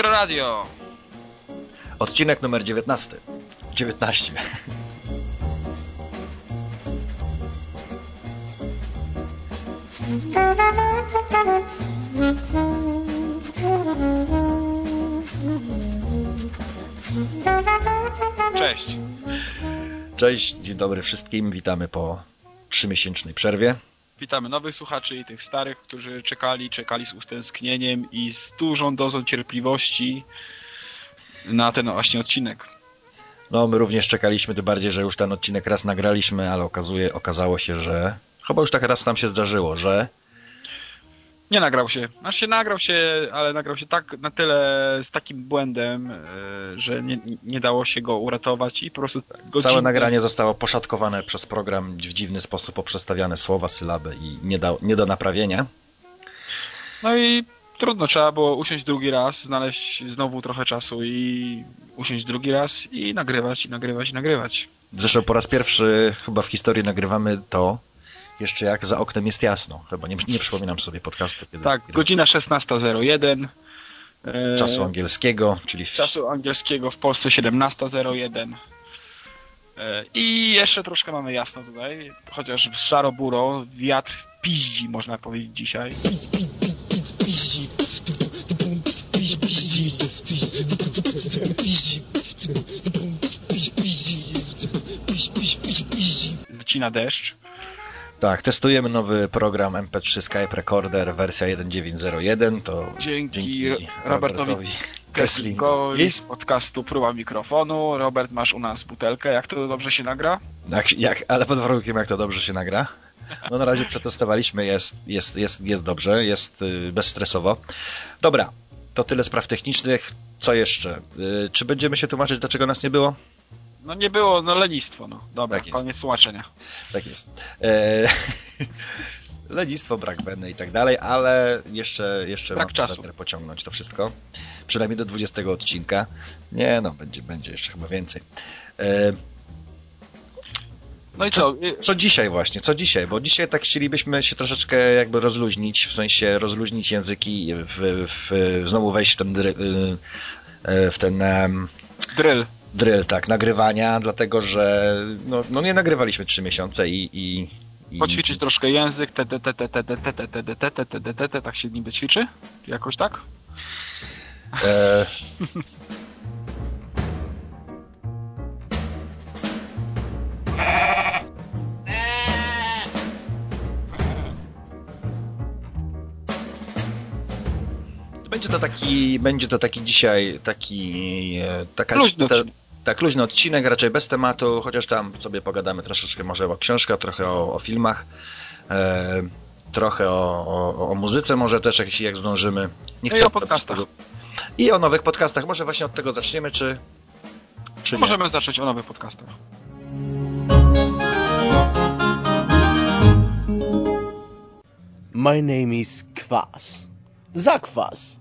Retro Radio. Odcinek numer 19. 19. Cześć. Cześć, dzień dobry wszystkim. Witamy po trzymiesięcznej przerwie. Witamy nowych słuchaczy i tych starych, którzy czekali, czekali z utęsknieniem i z dużą dozą cierpliwości na ten właśnie odcinek. No, my również czekaliśmy, tym bardziej, że już ten odcinek raz nagraliśmy, ale okazuje, okazało się, że chyba już tak raz nam się zdarzyło, że Nie nagrał się. Znaczy się nagrał się, ale nagrał się tak na tyle z takim błędem, e, że nie, nie dało się go uratować i po prostu godzinę... całe nagranie zostało poszatkowane przez program w dziwny sposób, poprzestawiane słowa, sylaby i nie, da, nie do naprawienia. No i trudno, trzeba było usiąść drugi raz, znaleźć znowu trochę czasu i usiąść drugi raz i nagrywać, i nagrywać, i nagrywać. Zresztą po raz pierwszy chyba w historii nagrywamy to jeszcze jak za oknem jest jasno. Chyba nie, nie przypominam sobie podcastu. Kiedy, Tak, kiedy godzina 16.01. e, Czasu angielskiego, czyli w, czasu angielskiego w Polsce 17.01. E, I jeszcze troszkę mamy jasno tutaj, chociaż szaro-buro, wiatr piździ, można powiedzieć dzisiaj. Zacina deszcz. Tak, testujemy nowy program MP3 Skype Recorder wersja 1901. To Dzięki Robertowi Kesslingowi. Kesslingowi z podcastu Próba Mikrofonu. Robert, masz u nas butelkę. Jak to dobrze się nagra? Jak, jak, ale pod warunkiem, jak to dobrze się nagra. No na razie przetestowaliśmy, jest, jest, jest, jest dobrze, jest y, bezstresowo. Dobra, to tyle spraw technicznych. Co jeszcze? Y, czy będziemy się tłumaczyć, dlaczego nas nie było? No nie było, no lenistwo, no. Dobra, Tak jest. koniec tłumaczenia. Tak jest. E, lenistwo, brak weny i tak dalej, ale jeszcze, jeszcze Brak czasu. zamiar pociągnąć to wszystko. Przynajmniej do 20 odcinka. Nie no, będzie, będzie jeszcze chyba więcej. E, No i co? y, Co dzisiaj właśnie, co dzisiaj? Bo dzisiaj tak chcielibyśmy się troszeczkę jakby rozluźnić, w sensie rozluźnić języki, w, w, znowu wejść w ten, dry, y, w ten em, Drill. Drill, tak, nagrywania, dlatego że no, no nie nagrywaliśmy trzy miesiące i, i, i... Poćwiczyć troszkę język, tak się niby ćwiczy? Jakoś tak? E... Będzie to taki, będzie to taki dzisiaj, taki, e, taka, Luźny ta- odcinek. tak, luźny odcinek, raczej bez tematu, chociaż tam sobie pogadamy troszeczkę może o książkach, trochę o, o filmach, e, trochę o, o, o muzyce może też, jak, jak zdążymy. Nie No i chcę o podcastach. I o nowych podcastach. Może właśnie od tego zaczniemy, czy, czy No nie? możemy zacząć o nowych podcastach. My name is Kwas. Zakwas.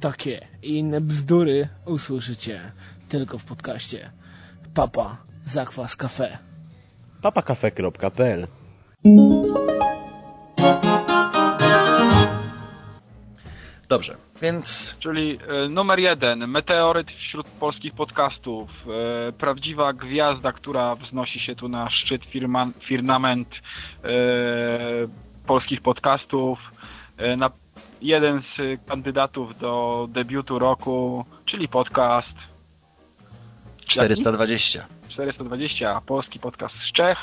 Takie i inne bzdury usłyszycie tylko w podcaście Papa Zakwas Cafe. papakafe.pl Dobrze, więc Czyli e, numer jeden, meteoryt wśród polskich podcastów. E, prawdziwa gwiazda, która wznosi się tu na szczyt firma, firmament e, polskich podcastów. Na, jeden z kandydatów do debiutu roku, czyli podcast 420. 420, polski podcast z Czech.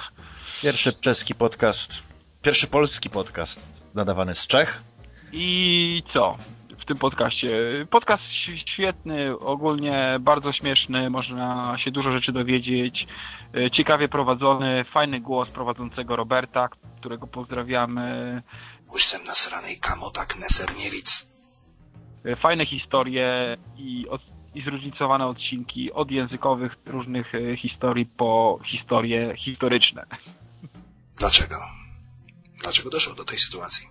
Pierwszy czeski podcast, pierwszy polski podcast nadawany z Czech. I co w tym podcaście? Podcast świetny, ogólnie bardzo śmieszny, można się dużo rzeczy dowiedzieć. E, Ciekawie prowadzony, fajny głos prowadzącego Roberta, którego pozdrawiamy. Łysem nasranej kamotak Neserniewic. E, Fajne historie i, od, i zróżnicowane odcinki od językowych różnych e, historii po historie historyczne. Dlaczego? Dlaczego doszło do tej sytuacji?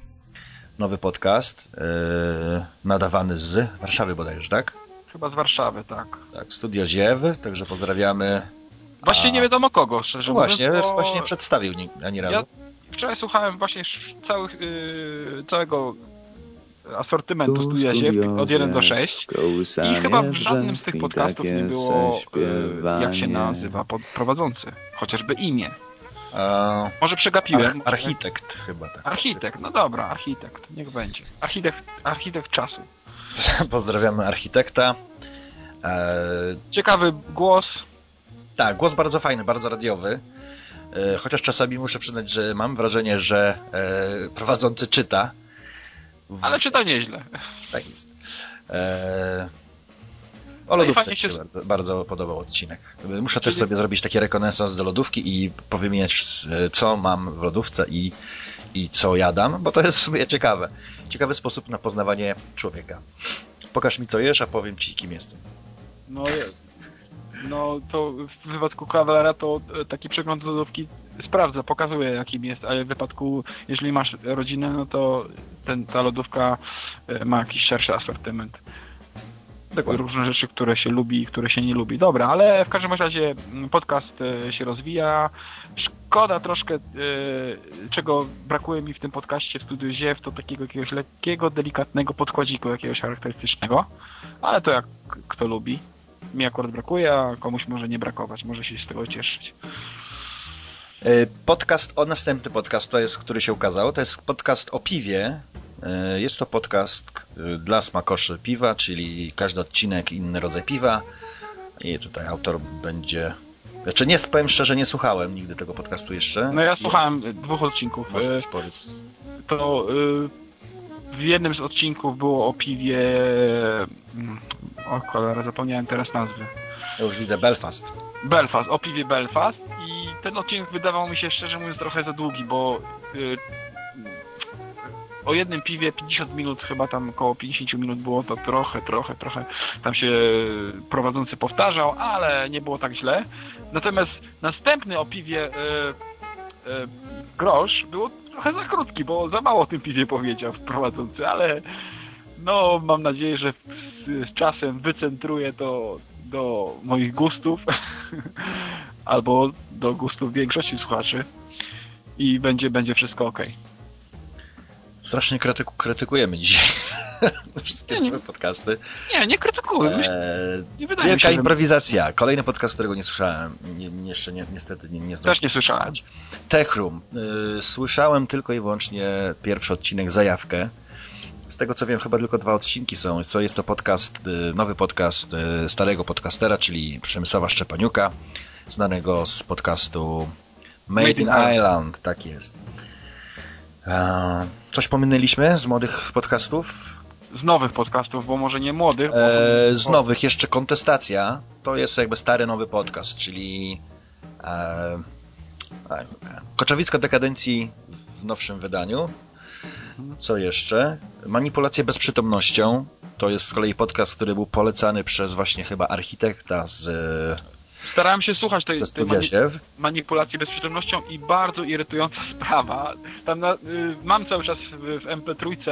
Nowy podcast, yy, nadawany z Warszawy bodajże, tak? Chyba z Warszawy, tak. Tak, Studio Ziew, także pozdrawiamy. Właściwie A. nie wiadomo kogo, szczerze No mówiąc. właśnie, bo- właśnie nie przedstawił ni- ani razu. Ja wczoraj słuchałem właśnie całych, yy, całego asortymentu Tu Studia Ziew od 1 do 6 i chyba w żadnym z tych podcastów nie było, e, jak się nazywa pod- prowadzący, chociażby imię. E, Może przegapiłem. arch, architekt chyba tak. Architekt, no dobra, architekt, niech będzie. Architekt, architekt czasu. Pozdrawiamy architekta. E, Ciekawy głos, tak, głos bardzo fajny, bardzo radiowy. E, chociaż czasami muszę przyznać, że mam wrażenie, że e, prowadzący czyta. W- ale czyta nieźle. Tak jest. E, o No lodówce mi się się- bardzo, bardzo podobał odcinek. Muszę też Czyli- sobie zrobić taki rekonesans do lodówki i powymieniać, co mam w lodówce i, i co jadam, bo to jest w sumie ciekawe. Ciekawy sposób na poznawanie człowieka. Pokaż mi, co jesz, a powiem ci, kim jestem. No jest. No to w wypadku kawalera to e, taki przegląd lodówki sprawdza, pokazuje jakim jest, ale w wypadku, jeżeli masz rodzinę, no to ten, ta lodówka e, ma jakiś szerszy asortyment. Różne rzeczy, które się lubi i które się nie lubi. Dobra, ale w każdym razie mm, podcast e, się rozwija. Szkoda troszkę, czego brakuje mi w tym podcaście w Studiu Ziew, to takiego jakiegoś lekkiego, delikatnego podkładziku jakiegoś charakterystycznego, ale to jak kto lubi. Mi akurat brakuje, a komuś może nie brakować, może się z tego cieszyć. E, Podcast, o następny podcast to jest, który się ukazał, to jest podcast o piwie. E, Jest to podcast e, dla smakoszy piwa, czyli każdy odcinek inny rodzaj piwa. I tutaj autor będzie. Znaczy nie powiem szczerze, nie słuchałem nigdy tego podcastu jeszcze. No ja Jest. słuchałem dwóch odcinków. Może coś powiedz. To w jednym z odcinków było o piwie. O cholera, zapomniałem teraz nazwy. Ja już widzę Belfast. Belfast, o piwie Belfast i ten odcinek wydawał mi się szczerze mówiąc trochę za długi, bo y, o jednym piwie 50 minut, chyba tam około 50 minut było to trochę, trochę, trochę tam się prowadzący powtarzał, ale nie było tak źle. Natomiast następny o piwie y, y, grosz było trochę za krótki, bo za mało o tym piwie powiedział prowadzący, ale no mam nadzieję, że z, czasem wycentruje to do moich gustów albo do gustów większości słuchaczy i będzie, będzie wszystko ok. Strasznie krytyku, krytykujemy dzisiaj wszystkie Nie, nie. podcasty. Nie, nie krytykuję. Eee, nie wydaje wielka się, że improwizacja. Kolejny podcast, którego nie słyszałem. Nie, jeszcze nie, niestety nie, nie zdążyłem. też nie słyszałem. Tech Room. Y, Słyszałem tylko i wyłącznie pierwszy odcinek, zajawkę. Z tego co wiem, chyba tylko dwa odcinki są. Co jest to podcast, y, nowy podcast y, starego podcastera, czyli Przemysława Szczepaniuka, znanego z podcastu Made, Made in Ireland. Ireland. Tak jest. Coś pominęliśmy z młodych podcastów? Z nowych podcastów, bo może nie młodych. bo- E, z nowych jeszcze Kontestacja. To jest jakby stary nowy podcast, czyli e, e, Koczowicka dekadencji w nowszym wydaniu. Co jeszcze? Manipulacje bezprzytomnością. To jest z kolei podcast, który był polecany przez właśnie chyba architekta z, Starałem się słuchać tej, tej studia mani- Siew. manipulacji bezprzytomnością i bardzo irytująca sprawa. Tam na, y, mam cały czas w, w MP3,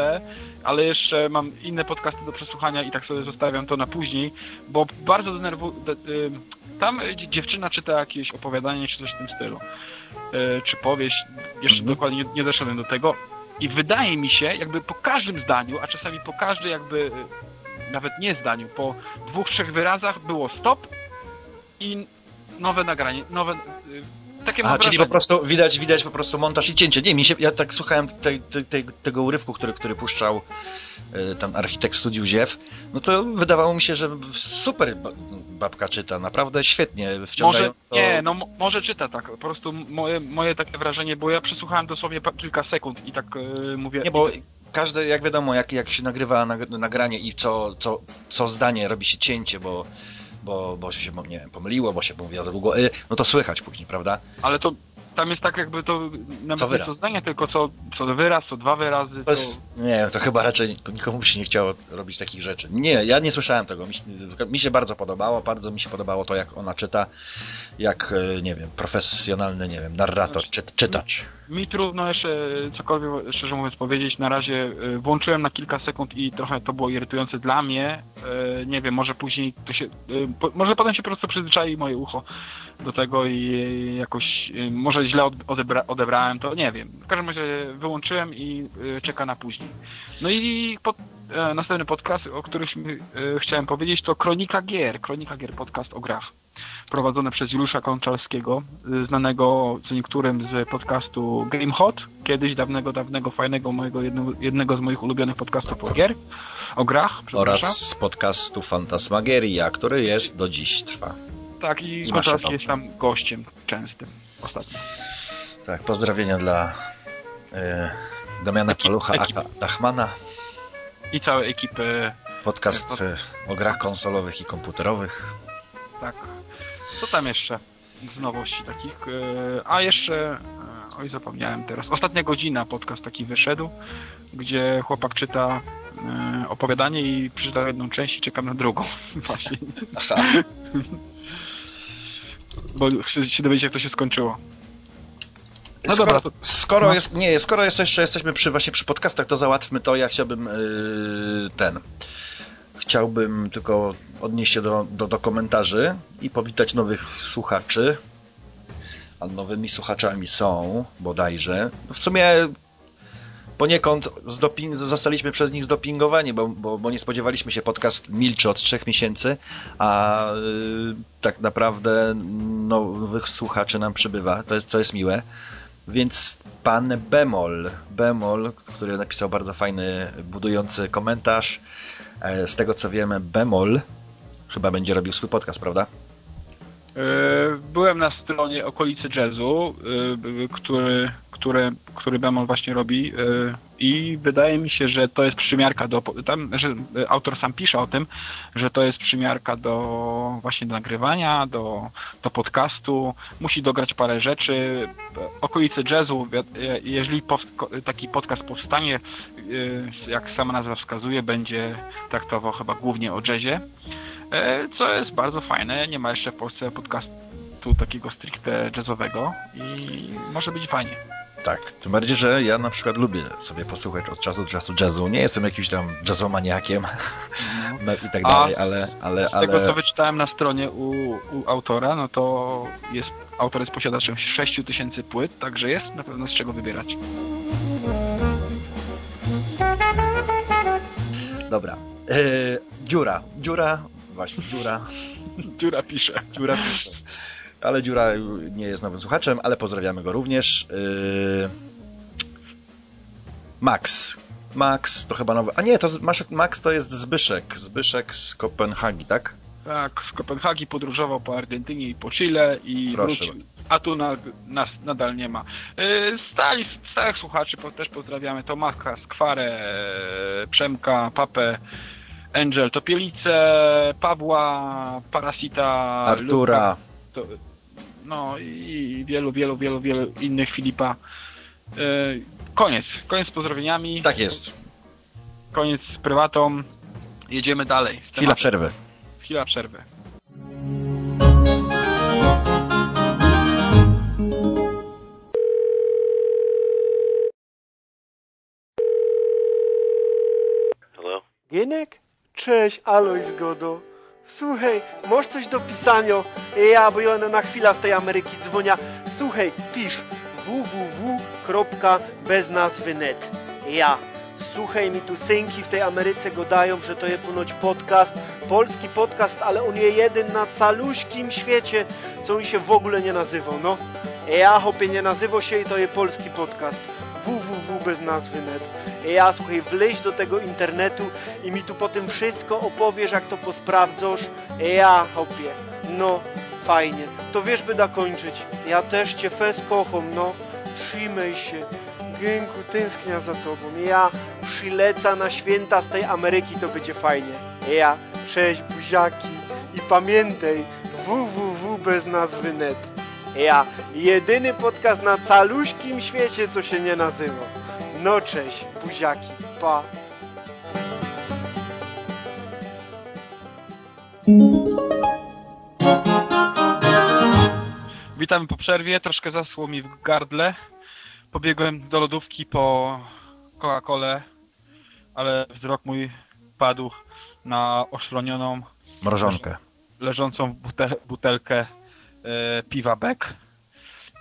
ale jeszcze mam inne podcasty do przesłuchania i tak sobie zostawiam to na później, bo bardzo denerwuje. Y, tam dziewczyna czyta jakieś opowiadanie czy coś w tym stylu. Y, czy powieść, jeszcze Mhm. dokładnie nie, nie doszedłem do tego. I wydaje mi się, jakby po każdym zdaniu, a czasami po każdej jakby y, nawet nie zdaniu, po dwóch, trzech wyrazach było stop i nowe nagranie, nowe... Takie A, czyli po prostu widać, widać po prostu montaż i cięcie. Nie, mi się, ja tak słuchałem tej, tej, tej, tego urywku, który, który puszczał e, tam architekt studiu Ziew, no to wydawało mi się, że super ba- babka czyta, naprawdę świetnie, Może, wciągająco. nie, no mo- może czyta tak, po prostu moje, moje takie wrażenie, bo ja przesłuchałem dosłownie kilka sekund i tak y, mówię... Nie, bo każde, jak wiadomo, jak, jak się nagrywa nag- nagranie i co, co, co zdanie robi się cięcie, bo, bo, bo się nie wiem, pomyliło, bo się mówiła za długo, y, no to słychać później, prawda? Ale to tam jest tak jakby to nawet Co nie co zdanie, tylko co, co wyraz, co dwa wyrazy, To jest, nie, to chyba raczej nikomu by się nie chciało robić takich rzeczy. Nie, ja nie słyszałem tego. Mi, się- mi się bardzo podobało, bardzo mi się podobało to, jak ona czyta, jak, e, nie wiem, profesjonalny, nie wiem, narrator, czy, czytacz. Mi trudno jeszcze cokolwiek szczerze mówiąc powiedzieć. Na razie y, włączyłem na kilka sekund i trochę to było irytujące dla mnie, E, nie wiem, może później to się, e, może potem się po prostu przyzwyczai moje ucho do tego i jakoś, e, może źle od- odebra, odebrałem, to nie wiem. W każdym razie wyłączyłem i e, czeka na później. No i pod, e, następny podcast, o którym e, chciałem powiedzieć, to Kronika Gier. Kronika Gier, podcast o grach. Prowadzony przez Juliusza Konczalskiego, y, znanego co niektórym z podcastu Game Hot, kiedyś dawnego, dawnego, fajnego mojego, jednego, jednego z moich ulubionych podcastów o gier, o grach. Oraz z podcastu Fantasmagieria, który jest do dziś trwa. Tak, i, i Konczalski jest tam gościem częstym ostatnio. Tak, pozdrowienia dla e, Damiana Ekip- Palucha, ekip. aka Dachmana. I całej ekipy, Podcast e, o grach konsolowych i komputerowych. tak. Co tam jeszcze z nowości takich? E, A jeszcze, e, oj zapomniałem teraz, Ostatnia Godzina podcast taki wyszedł, gdzie chłopak czyta e, opowiadanie i przeczytał jedną część i czekam na drugą. Właśnie. Aha. Bo chcę się dowiedzieć, jak to się skończyło. No skoro, dobra, to- skoro no. jest, nie, skoro jest jeszcze jesteśmy przy, właśnie przy podcastach, to załatwmy to, ja chciałbym yy, ten. Chciałbym tylko odnieść się do, do, do komentarzy i powitać nowych słuchaczy. A nowymi słuchaczami są bodajże. W sumie poniekąd zdoping, zostaliśmy przez nich zdopingowani, bo, bo, bo nie spodziewaliśmy się podcast milczy od trzech miesięcy, a yy, tak naprawdę nowych słuchaczy nam przybywa, to jest, co jest miłe. Więc pan Bemol, Bemol, który napisał bardzo fajny, budujący komentarz. E, Z tego co wiemy, Bemol chyba będzie robił swój podcast, prawda? E, Byłem na stronie okolicy jazzu, e, który, który, który Bemol właśnie robi e, i wydaje mi się, że to jest przymiarka do, tam, że autor sam pisze o tym, że to jest przymiarka do właśnie do nagrywania, do, do podcastu, musi dograć parę rzeczy. Okolice jazzu, jeżeli taki podcast powstanie, jak sama nazwa wskazuje, będzie traktował chyba głównie o jazzie. E, co jest bardzo fajne. Nie ma jeszcze w Polsce podcastu takiego stricte jazzowego i może być fajnie. Tak, tym bardziej, że ja na przykład lubię sobie posłuchać od czasu do czasu jazzu. Nie jestem jakimś tam jazzomaniakiem no, i tak A dalej, ale, ale, Z tego, co wyczytałem na stronie u, u autora, no to jest, autor jest posiadaczem 6 tysięcy płyt, także jest na pewno z czego wybierać. dobra. E, dziura, dziura, właśnie dziura, Dziura pisze. dziura pisze. Ale dziura nie jest nowym słuchaczem, ale pozdrawiamy go również. E, Max. Max to chyba nowy. A nie, to Max to jest Zbyszek. Zbyszek z Kopenhagi, tak? Tak, z Kopenhagi podróżował po Argentynie i po Chile i Proszę wrócił. A tu na, nas nadal nie ma. Yy, Stali, stałych słuchaczy też pozdrawiamy. Tomaka, Skwarę, Przemka, Papę, Angel, Topielice, Pawła, Parasita, Artura. Luka, to, no i wielu, wielu, wielu, wielu innych Filipa. Yy, koniec. Koniec z pozdrowieniami. Tak jest. Koniec z prywatą. Jedziemy dalej. Chwila przerwy. Chwila przerwy. Hello? Gienek? Cześć, Aloj Zgodo. Słuchaj, masz coś do pisania? Ja, bo ja na chwilę z tej Ameryki dzwonia. Słuchaj, pisz www.beznazwy.net Ja. Słuchaj, mi tu synki w tej Ameryce godają, że to jest ponoć podcast, polski podcast, ale on jest jeden na caluśkim świecie, co on się w ogóle nie nazywał, no. Ja, hopie, nie nazywał się i to jest polski podcast. www.beznazwy.net Ja, słuchaj, wleź do tego internetu i mi tu potem wszystko opowiesz, jak to posprawdzasz. Ja, hopie, no, fajnie. To wiesz, by da kończyć. Ja też cię fes kocham, no. Trzymaj się. Gęku, tęsknia za tobą. Ja przyleca na święta z tej Ameryki, to będzie fajnie. Ja, cześć buziaki. I pamiętaj, www bez nazwy net. Ja, jedyny podcast na caluśkim świecie, co się nie nazywa. No cześć, buziaki, pa. Witamy po przerwie, troszkę zasło mi w gardle. Pobiegłem do lodówki po Coca-Colę, ale wzrok mój padł na oszronioną, Mrożonkę. leżącą butelkę e, piwa Beck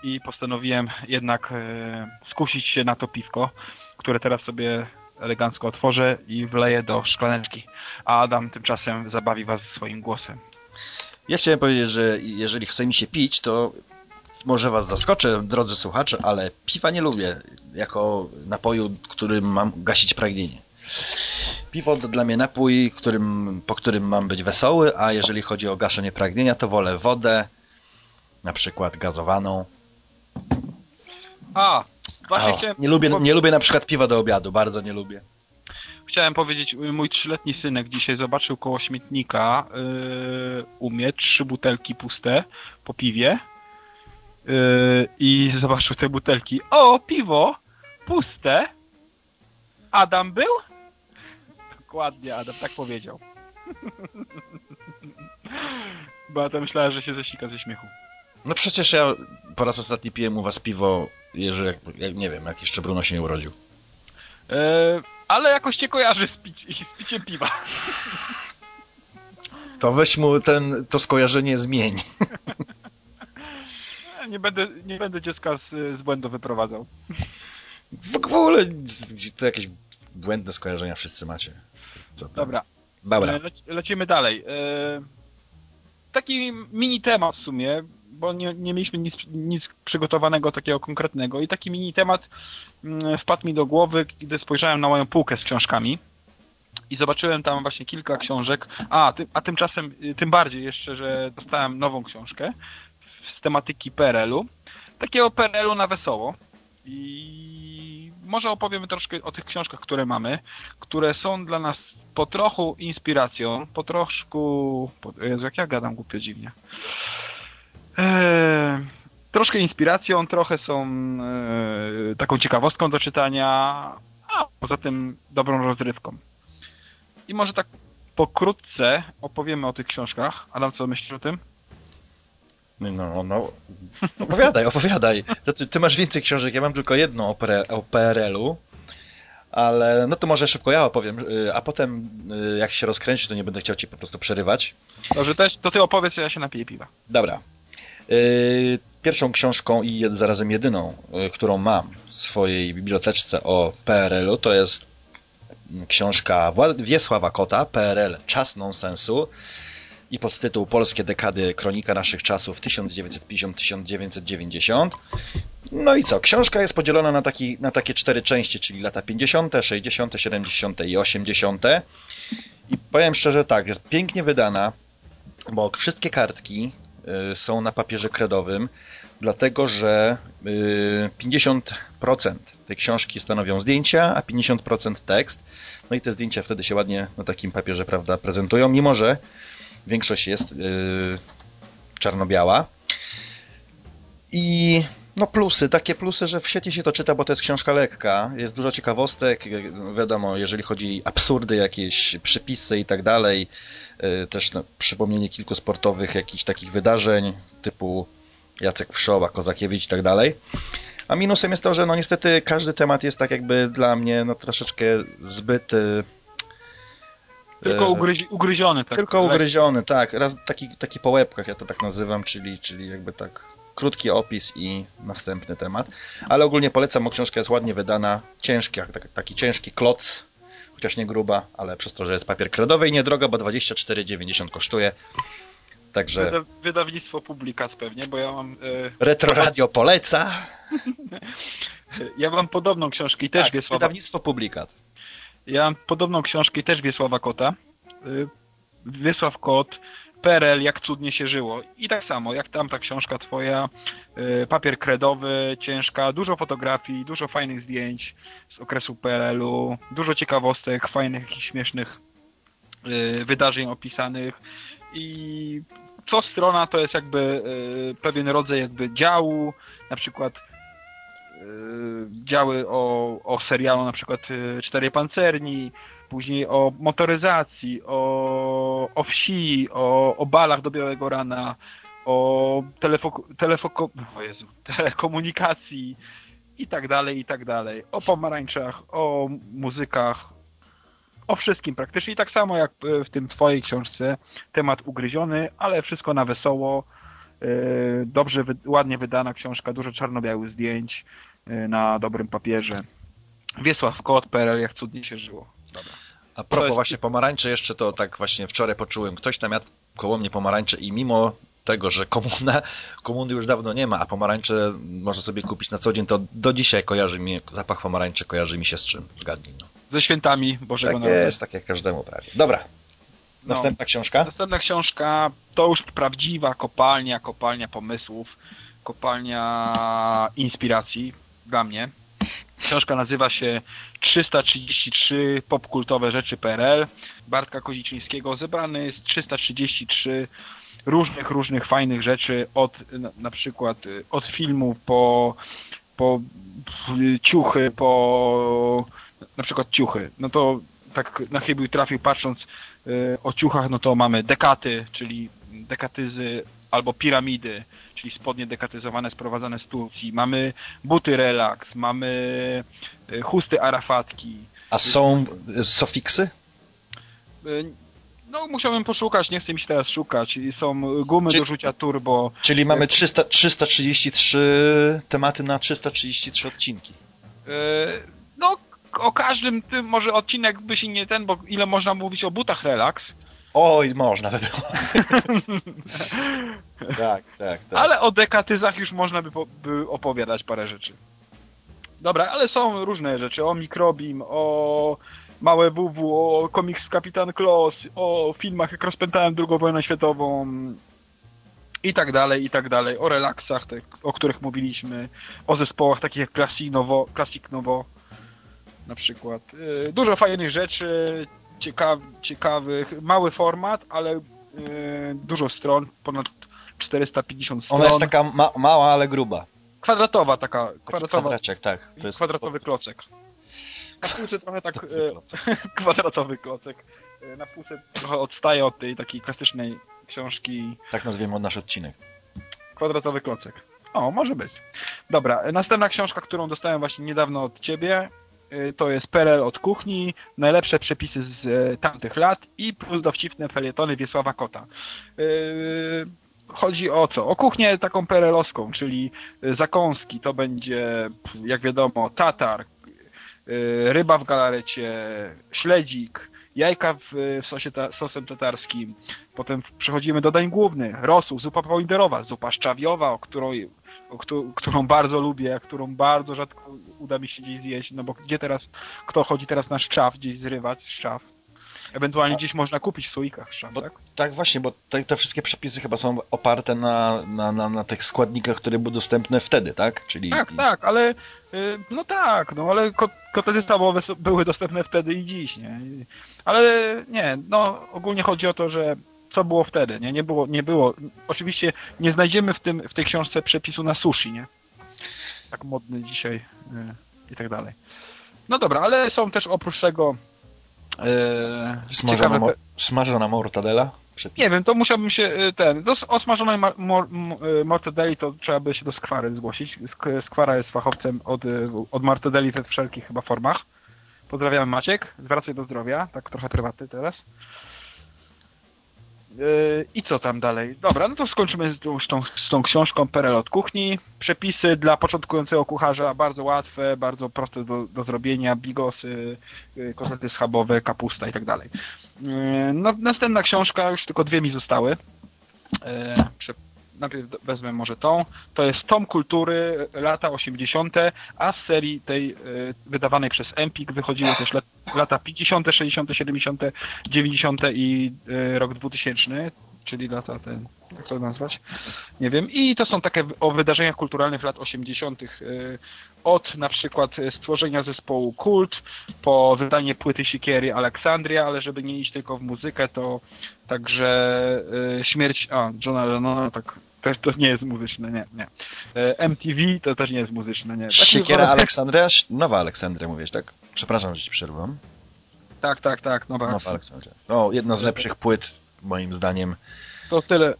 i postanowiłem jednak e, skusić się na to piwko, które teraz sobie elegancko otworzę i wleję do szklaneczki. A Adam tymczasem zabawi was swoim głosem. Ja chciałem powiedzieć, że jeżeli chce mi się pić, to może was zaskoczę, drodzy słuchacze, ale piwa nie lubię jako napoju, którym mam gasić pragnienie. Piwo to dla mnie napój, którym, po którym mam być wesoły, a jeżeli chodzi o gaszenie pragnienia, to wolę wodę, na przykład gazowaną. A, właśnie O, chciałem, nie, lubię, nie lubię na przykład piwa do obiadu, bardzo nie lubię. chciałem powiedzieć, mój trzyletni synek dzisiaj zobaczył koło śmietnika yy, u mnie trzy butelki puste po piwie yy, i zobaczył te butelki. O, piwo puste. Adam był? Dokładnie, Adam tak powiedział. Beata myślała, że się zasika ze śmiechu. No przecież ja po raz ostatni piłem u was piwo, jeżeli, jak, nie wiem, jak jeszcze Bruno się nie urodził. Yy, ale jakoś cię kojarzy z, pic z piciem piwa. To weź mu ten, to skojarzenie zmień. Nie będę, nie będę dziecka z, z błędu wyprowadzał. W ogóle to jakieś błędne skojarzenia wszyscy macie. Dobra. Dobra. E, Lec lecimy dalej. E, taki mini temat w sumie, bo nie, nie mieliśmy nic, nic przygotowanego takiego konkretnego. I taki mini temat mm, wpadł mi do głowy, kiedy spojrzałem na moją półkę z książkami. I zobaczyłem tam właśnie kilka książek, a, ty, a tymczasem y, tym bardziej jeszcze, że dostałem nową książkę z tematyki PRL-u, takiego PRL-u na wesoło. I może opowiemy troszkę o tych książkach, które mamy, które są dla nas po trochu inspiracją, po troszku... Po, Jezu, jak ja gadam głupio dziwnie. Eee, troszkę inspiracją, trochę są e, taką ciekawostką do czytania, a poza tym dobrą rozrywką. I może tak pokrótce opowiemy o tych książkach. Adam, co myślisz o tym? No, no, opowiadaj, opowiadaj. To ty, masz więcej książek, ja mam tylko jedną o, PRL, o PRL-u, ale no to może szybko ja opowiem, y, a potem y, jak się rozkręcisz, to nie będę chciał ci po prostu przerywać. Dobrze, też, to ty opowiedz, a ja się napiję piwa. Dobra. Y, Pierwszą książką i zarazem jedyną, y, którą mam w swojej biblioteczce o PRL-u, to jest książka Wiesława Kota, PRL Czas Nonsensu i podtytuł Polskie dekady kronika naszych czasów 1950-1990. No i co? Książka jest podzielona na, taki, na takie cztery części, czyli lata 50., 60., 70. i 80. I powiem szczerze tak, jest pięknie wydana, bo wszystkie kartki są na papierze kredowym, dlatego że y, 50% tej książki stanowią zdjęcia, a 50% tekst. No i te zdjęcia wtedy się ładnie na takim papierze, prawda, prezentują, mimo że większość jest y, czarno-biała. I no plusy, takie plusy, że świetnie się to czyta, bo to jest książka lekka, jest dużo ciekawostek, y, wiadomo, jeżeli chodzi o absurdy, jakieś przypisy i tak dalej, y, też no, przypomnienie kilku sportowych jakichś takich wydarzeń, typu Jacek Wszoła, Kozakiewicz i tak dalej. A minusem jest to, że no niestety każdy temat jest tak jakby dla mnie no troszeczkę zbyt... y, Tylko e, ugryzi, ugryziony. Tak, tylko ugryziony, tak. Raz taki, taki po łebkach, ja to tak nazywam, czyli, czyli jakby tak krótki opis i następny temat. Ale ogólnie polecam, bo książka jest ładnie wydana, ciężki, tak, taki ciężki kloc, chociaż nie gruba, ale przez to, że jest papier kredowy i niedroga, bo 24,90 kosztuje. Także Wyda, wydawnictwo Publikac pewnie, bo ja mam e, Retro Radio poleca. ja mam podobną książkę i też Tak, Wiesława. wydawnictwo Publikat. Ja mam podobną książkę i też Wiesława Kota. Y, Wiesław Kot, PRL, jak cudnie się żyło. I tak samo, jak tam ta książka twoja, y, papier kredowy, ciężka, dużo fotografii, dużo fajnych zdjęć z okresu PRL-u, dużo ciekawostek, fajnych i śmiesznych y, wydarzeń opisanych i co strona to jest jakby y, pewien rodzaj jakby działu, na przykład działy o, o serialu na przykład Cztery Pancerni, później o motoryzacji, o, o wsi, o, o balach do białego rana, o telefo, telefoko, Jezu, telekomunikacji i tak dalej, i tak dalej. O pomarańczach, o muzykach, o wszystkim praktycznie. I tak samo jak e, w tym twojej książce, temat ugryziony, ale wszystko na wesoło, e, dobrze, ładnie wydana książka, dużo czarno-białych zdjęć e, na dobrym papierze. Wiesław Kot, PRL, jak cudnie się żyło. Dobra. A propos właśnie pomarańczy, jeszcze to tak właśnie wczoraj poczułem, ktoś tam jadł koło mnie pomarańcze i mimo tego, że komuna, komuny już dawno nie ma, a pomarańcze można sobie kupić na co dzień, to do dzisiaj kojarzy mi, zapach pomarańczy kojarzy mi się z czym? Zgadnij. No. Ze świętami Bożego Tak jest, tak jak każdemu prawie. Dobra. No. Następna no, książka? Następna książka to już prawdziwa kopalnia, kopalnia pomysłów, kopalnia inspiracji dla mnie. Książka nazywa się 333 popkultowe rzeczy PRL Bartka Koziczyńskiego. Zebrane jest 333 różnych, różnych fajnych rzeczy od na, na przykład y, od filmu po, po ciuchy, po na przykład ciuchy. No to tak na chybił trafił patrząc y, o ciuchach, no to mamy dekaty, czyli dekatyzy albo piramidy, czyli spodnie dekatyzowane sprowadzane z Turcji. Mamy buty relax, mamy y, chusty arafatki. A są sofiksy? No, musiałbym poszukać, nie chcę mi się teraz szukać. Są gumy do rzucia turbo. Czyli mamy 300, 333 tematy na 333 odcinki. No, o każdym tym może odcinek by się nie ten, bo ile można mówić o butach relax. Oj, można by było. tak, tak, tak. Ale o dekatyzach już można by, by opowiadać parę rzeczy. Dobra, ale są różne rzeczy. O mikrobim, o małe WW, o komiks Kapitan Kloss, o filmach jak rozpętałem II wojnę światową i tak dalej, i tak dalej, o relaksach, te, o których mówiliśmy, o zespołach takich jak Classic Novo, Classic Novo na przykład. Y, dużo fajnych rzeczy, ciekaw, ciekawych, mały format, ale y, dużo stron, ponad 450 stron. Ona jest taka ma mała, ale gruba. Kwadratowa taka. Kwadratowa, kwadraciak, tak. To jest kwadratowy klocek. Na półce trochę tak... E, kwadratowy klocek. E, na półce trochę odstaje od tej takiej klasycznej książki. Tak nazwiemy nasz odcinek. Kwadratowy klocek. O, może być. Dobra, e, następna książka, którą dostałem właśnie niedawno od ciebie, to jest PRL od kuchni, najlepsze przepisy z tamtych lat i plus dowcipne felietony Wiesława Kota. Chodzi o co? O kuchnię taką perelowską, czyli zakąski, to będzie, jak wiadomo, tatar, Y, ryba w galarecie, śledzik, jajka w, sosie ta, sosem tatarskim. Potem przechodzimy do dań głównych. Rosół, zupa poinderowa, zupa szczawiowa, o którą, o którą, bardzo lubię, którą bardzo rzadko uda mi się gdzieś zjeść, no bo gdzie teraz, kto chodzi teraz na szczaw, gdzieś zrywać szczaw? Ewentualnie gdzieś można kupić w słoikach szczaw, bo, tak? Tak, właśnie, bo te, te, wszystkie przepisy chyba są oparte na, na, na, na, tych składnikach, które były dostępne wtedy, tak? Czyli... Tak, tak, ale y, no tak, no ale kotety stawowe były dostępne wtedy i dziś, nie? Ale nie, no ogólnie chodzi o to, że co było wtedy, nie? Nie było, nie było. Oczywiście nie znajdziemy w tym, w tej książce przepisu na sushi, nie? Tak modny dzisiaj y, i tak dalej. No dobra, ale są też oprócz tego Yy, smażona, mo smażona mortadela? Przepis. Nie wiem, to musiałbym się e, ten. Do osmażonej mor e, mortadeli to trzeba by się do skwary zgłosić. Skwara jest fachowcem od, od mortadeli we wszelkich chyba formach. Pozdrawiamy Maciek, zwracaj do zdrowia, tak trochę prywatny teraz. Yy, I co tam dalej? Dobra, no to skończymy z tą, z tą, książką Perel od kuchni. Przepisy dla początkującego kucharza bardzo łatwe, bardzo proste do, do zrobienia. Bigosy, yy, kotlety schabowe, kapusta i tak dalej. Yy, no, następna książka, już tylko dwie mi zostały. Najpierw wezmę może tą. To jest Tom Kultury, lata 80., a z serii tej wydawanej przez Empik wychodziły też lata 50., 60., 70., 90. i y, rok 2000, czyli lata ten, jak to nazwać? Nie wiem. I to są takie o wydarzeniach kulturalnych lat 80. Y, od na przykład stworzenia zespołu Kult, po wydanie płyty Sikiery Aleksandria, ale żeby nie iść tylko w muzykę, to także śmierć, a, Johna Lennona, tak też to nie jest muzyczne, nie, nie. MTV to też nie jest muzyczne, nie. Siekiera Aleksandria? Nowa Aleksandria mówisz, tak? Przepraszam, że ci przerwam. Tak, tak, tak. Nowa, Nowa Aleksandria. No, jedna z lepszych płyt, moim zdaniem. To tyle.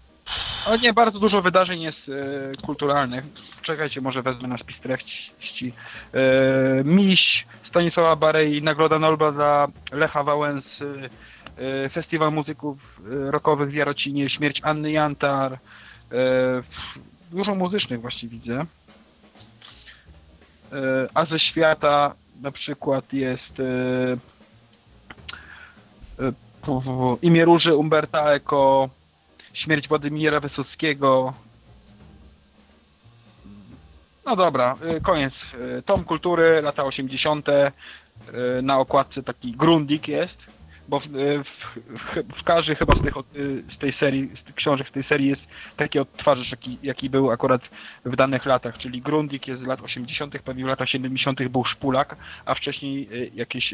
Ale nie, bardzo dużo wydarzeń jest e, kulturalnych. Czekajcie, może wezmę na spis treści. E, Miś, Stanisława Barei, Nagroda Nobla za Lecha Wałęsy, e, Festiwal Muzyków e, Rockowych w Jarocinie, Śmierć Anny Jantar. E, dużo muzycznych właśnie widzę. E, a ze świata na przykład jest e, imię Róży Umberta Eco, śmierć Władimira Wysockiego. No dobra, koniec. Tom Kultury, lata 80. y, Na okładce taki Grundig jest, bo w, y, w, w, każdej chyba z, tych, y, z tej serii, z tych książek w tej serii jest taki odtwarzacz, jaki, jaki był akurat w danych latach, czyli Grundig jest z lat 80., pewnie w latach 70. był Szpulak, a wcześniej y, jakieś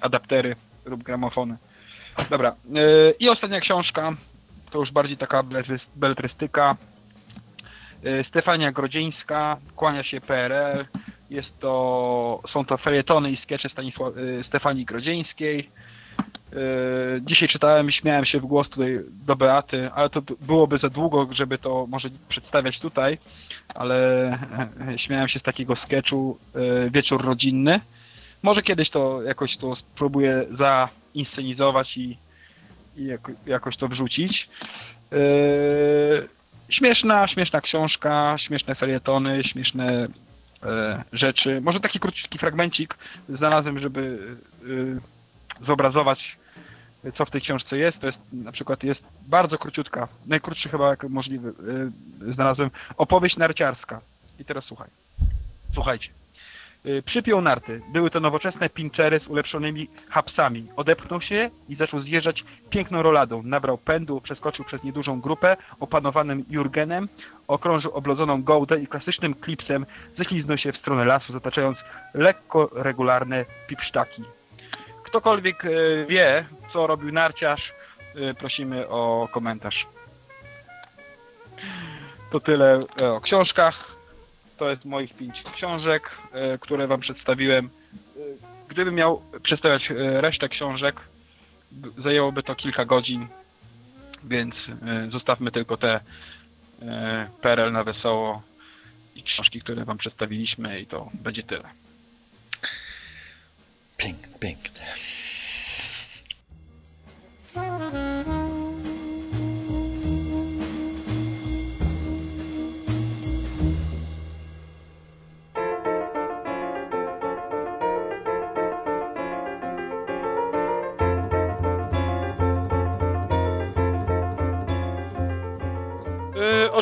adaptery lub gramofony. Dobra. I ostatnia książka, to już bardziej taka beletry- beletrystyka. Stefania Grodzieńska, Kłania się PRL. Jest to, są to felietony i y, Stefanii Grodzieńskiej. Y, Dzisiaj czytałem i śmiałem się w głos tutaj do Beaty, ale to byłoby za długo, żeby to może przedstawiać tutaj, ale e, śmiałem się z takiego sketchu y, Wieczór Rodzinny. Może kiedyś to jakoś to spróbuję zainscenizować i, i jako, jakoś to wrzucić. Yy, śmieszna, śmieszna książka, śmieszne felietony, śmieszne e, rzeczy. Może taki króciutki fragmencik znalazłem, żeby zobrazować co w tej książce jest. To jest na przykład jest bardzo króciutka, najkrótszy chyba jak możliwy yy, znalazłem opowieść narciarska. I teraz słuchaj. Słuchajcie. Y, Przypiął narty. Były to nowoczesne pincery z ulepszonymi hapsami. Odepchnął się i zaczął zjeżdżać piękną roladą. Nabrał pędu, przeskoczył przez niedużą grupę opanowanym Jurgenem, okrążył oblodzoną gołdę i klasycznym klipsem ześliznął się w stronę lasu, zataczając lekko regularne pipsztaki. Ktokolwiek y, wie, co robił narciarz, y, prosimy o komentarz. To tyle e, o książkach to jest moich pięć książek, e, które wam przedstawiłem. E, Gdybym miał przedstawiać resztę książek, zajęłoby to kilka godzin, więc zostawmy tylko te PRL na wesoło i książki, które wam przedstawiliśmy i to będzie tyle. Piękne, piękne.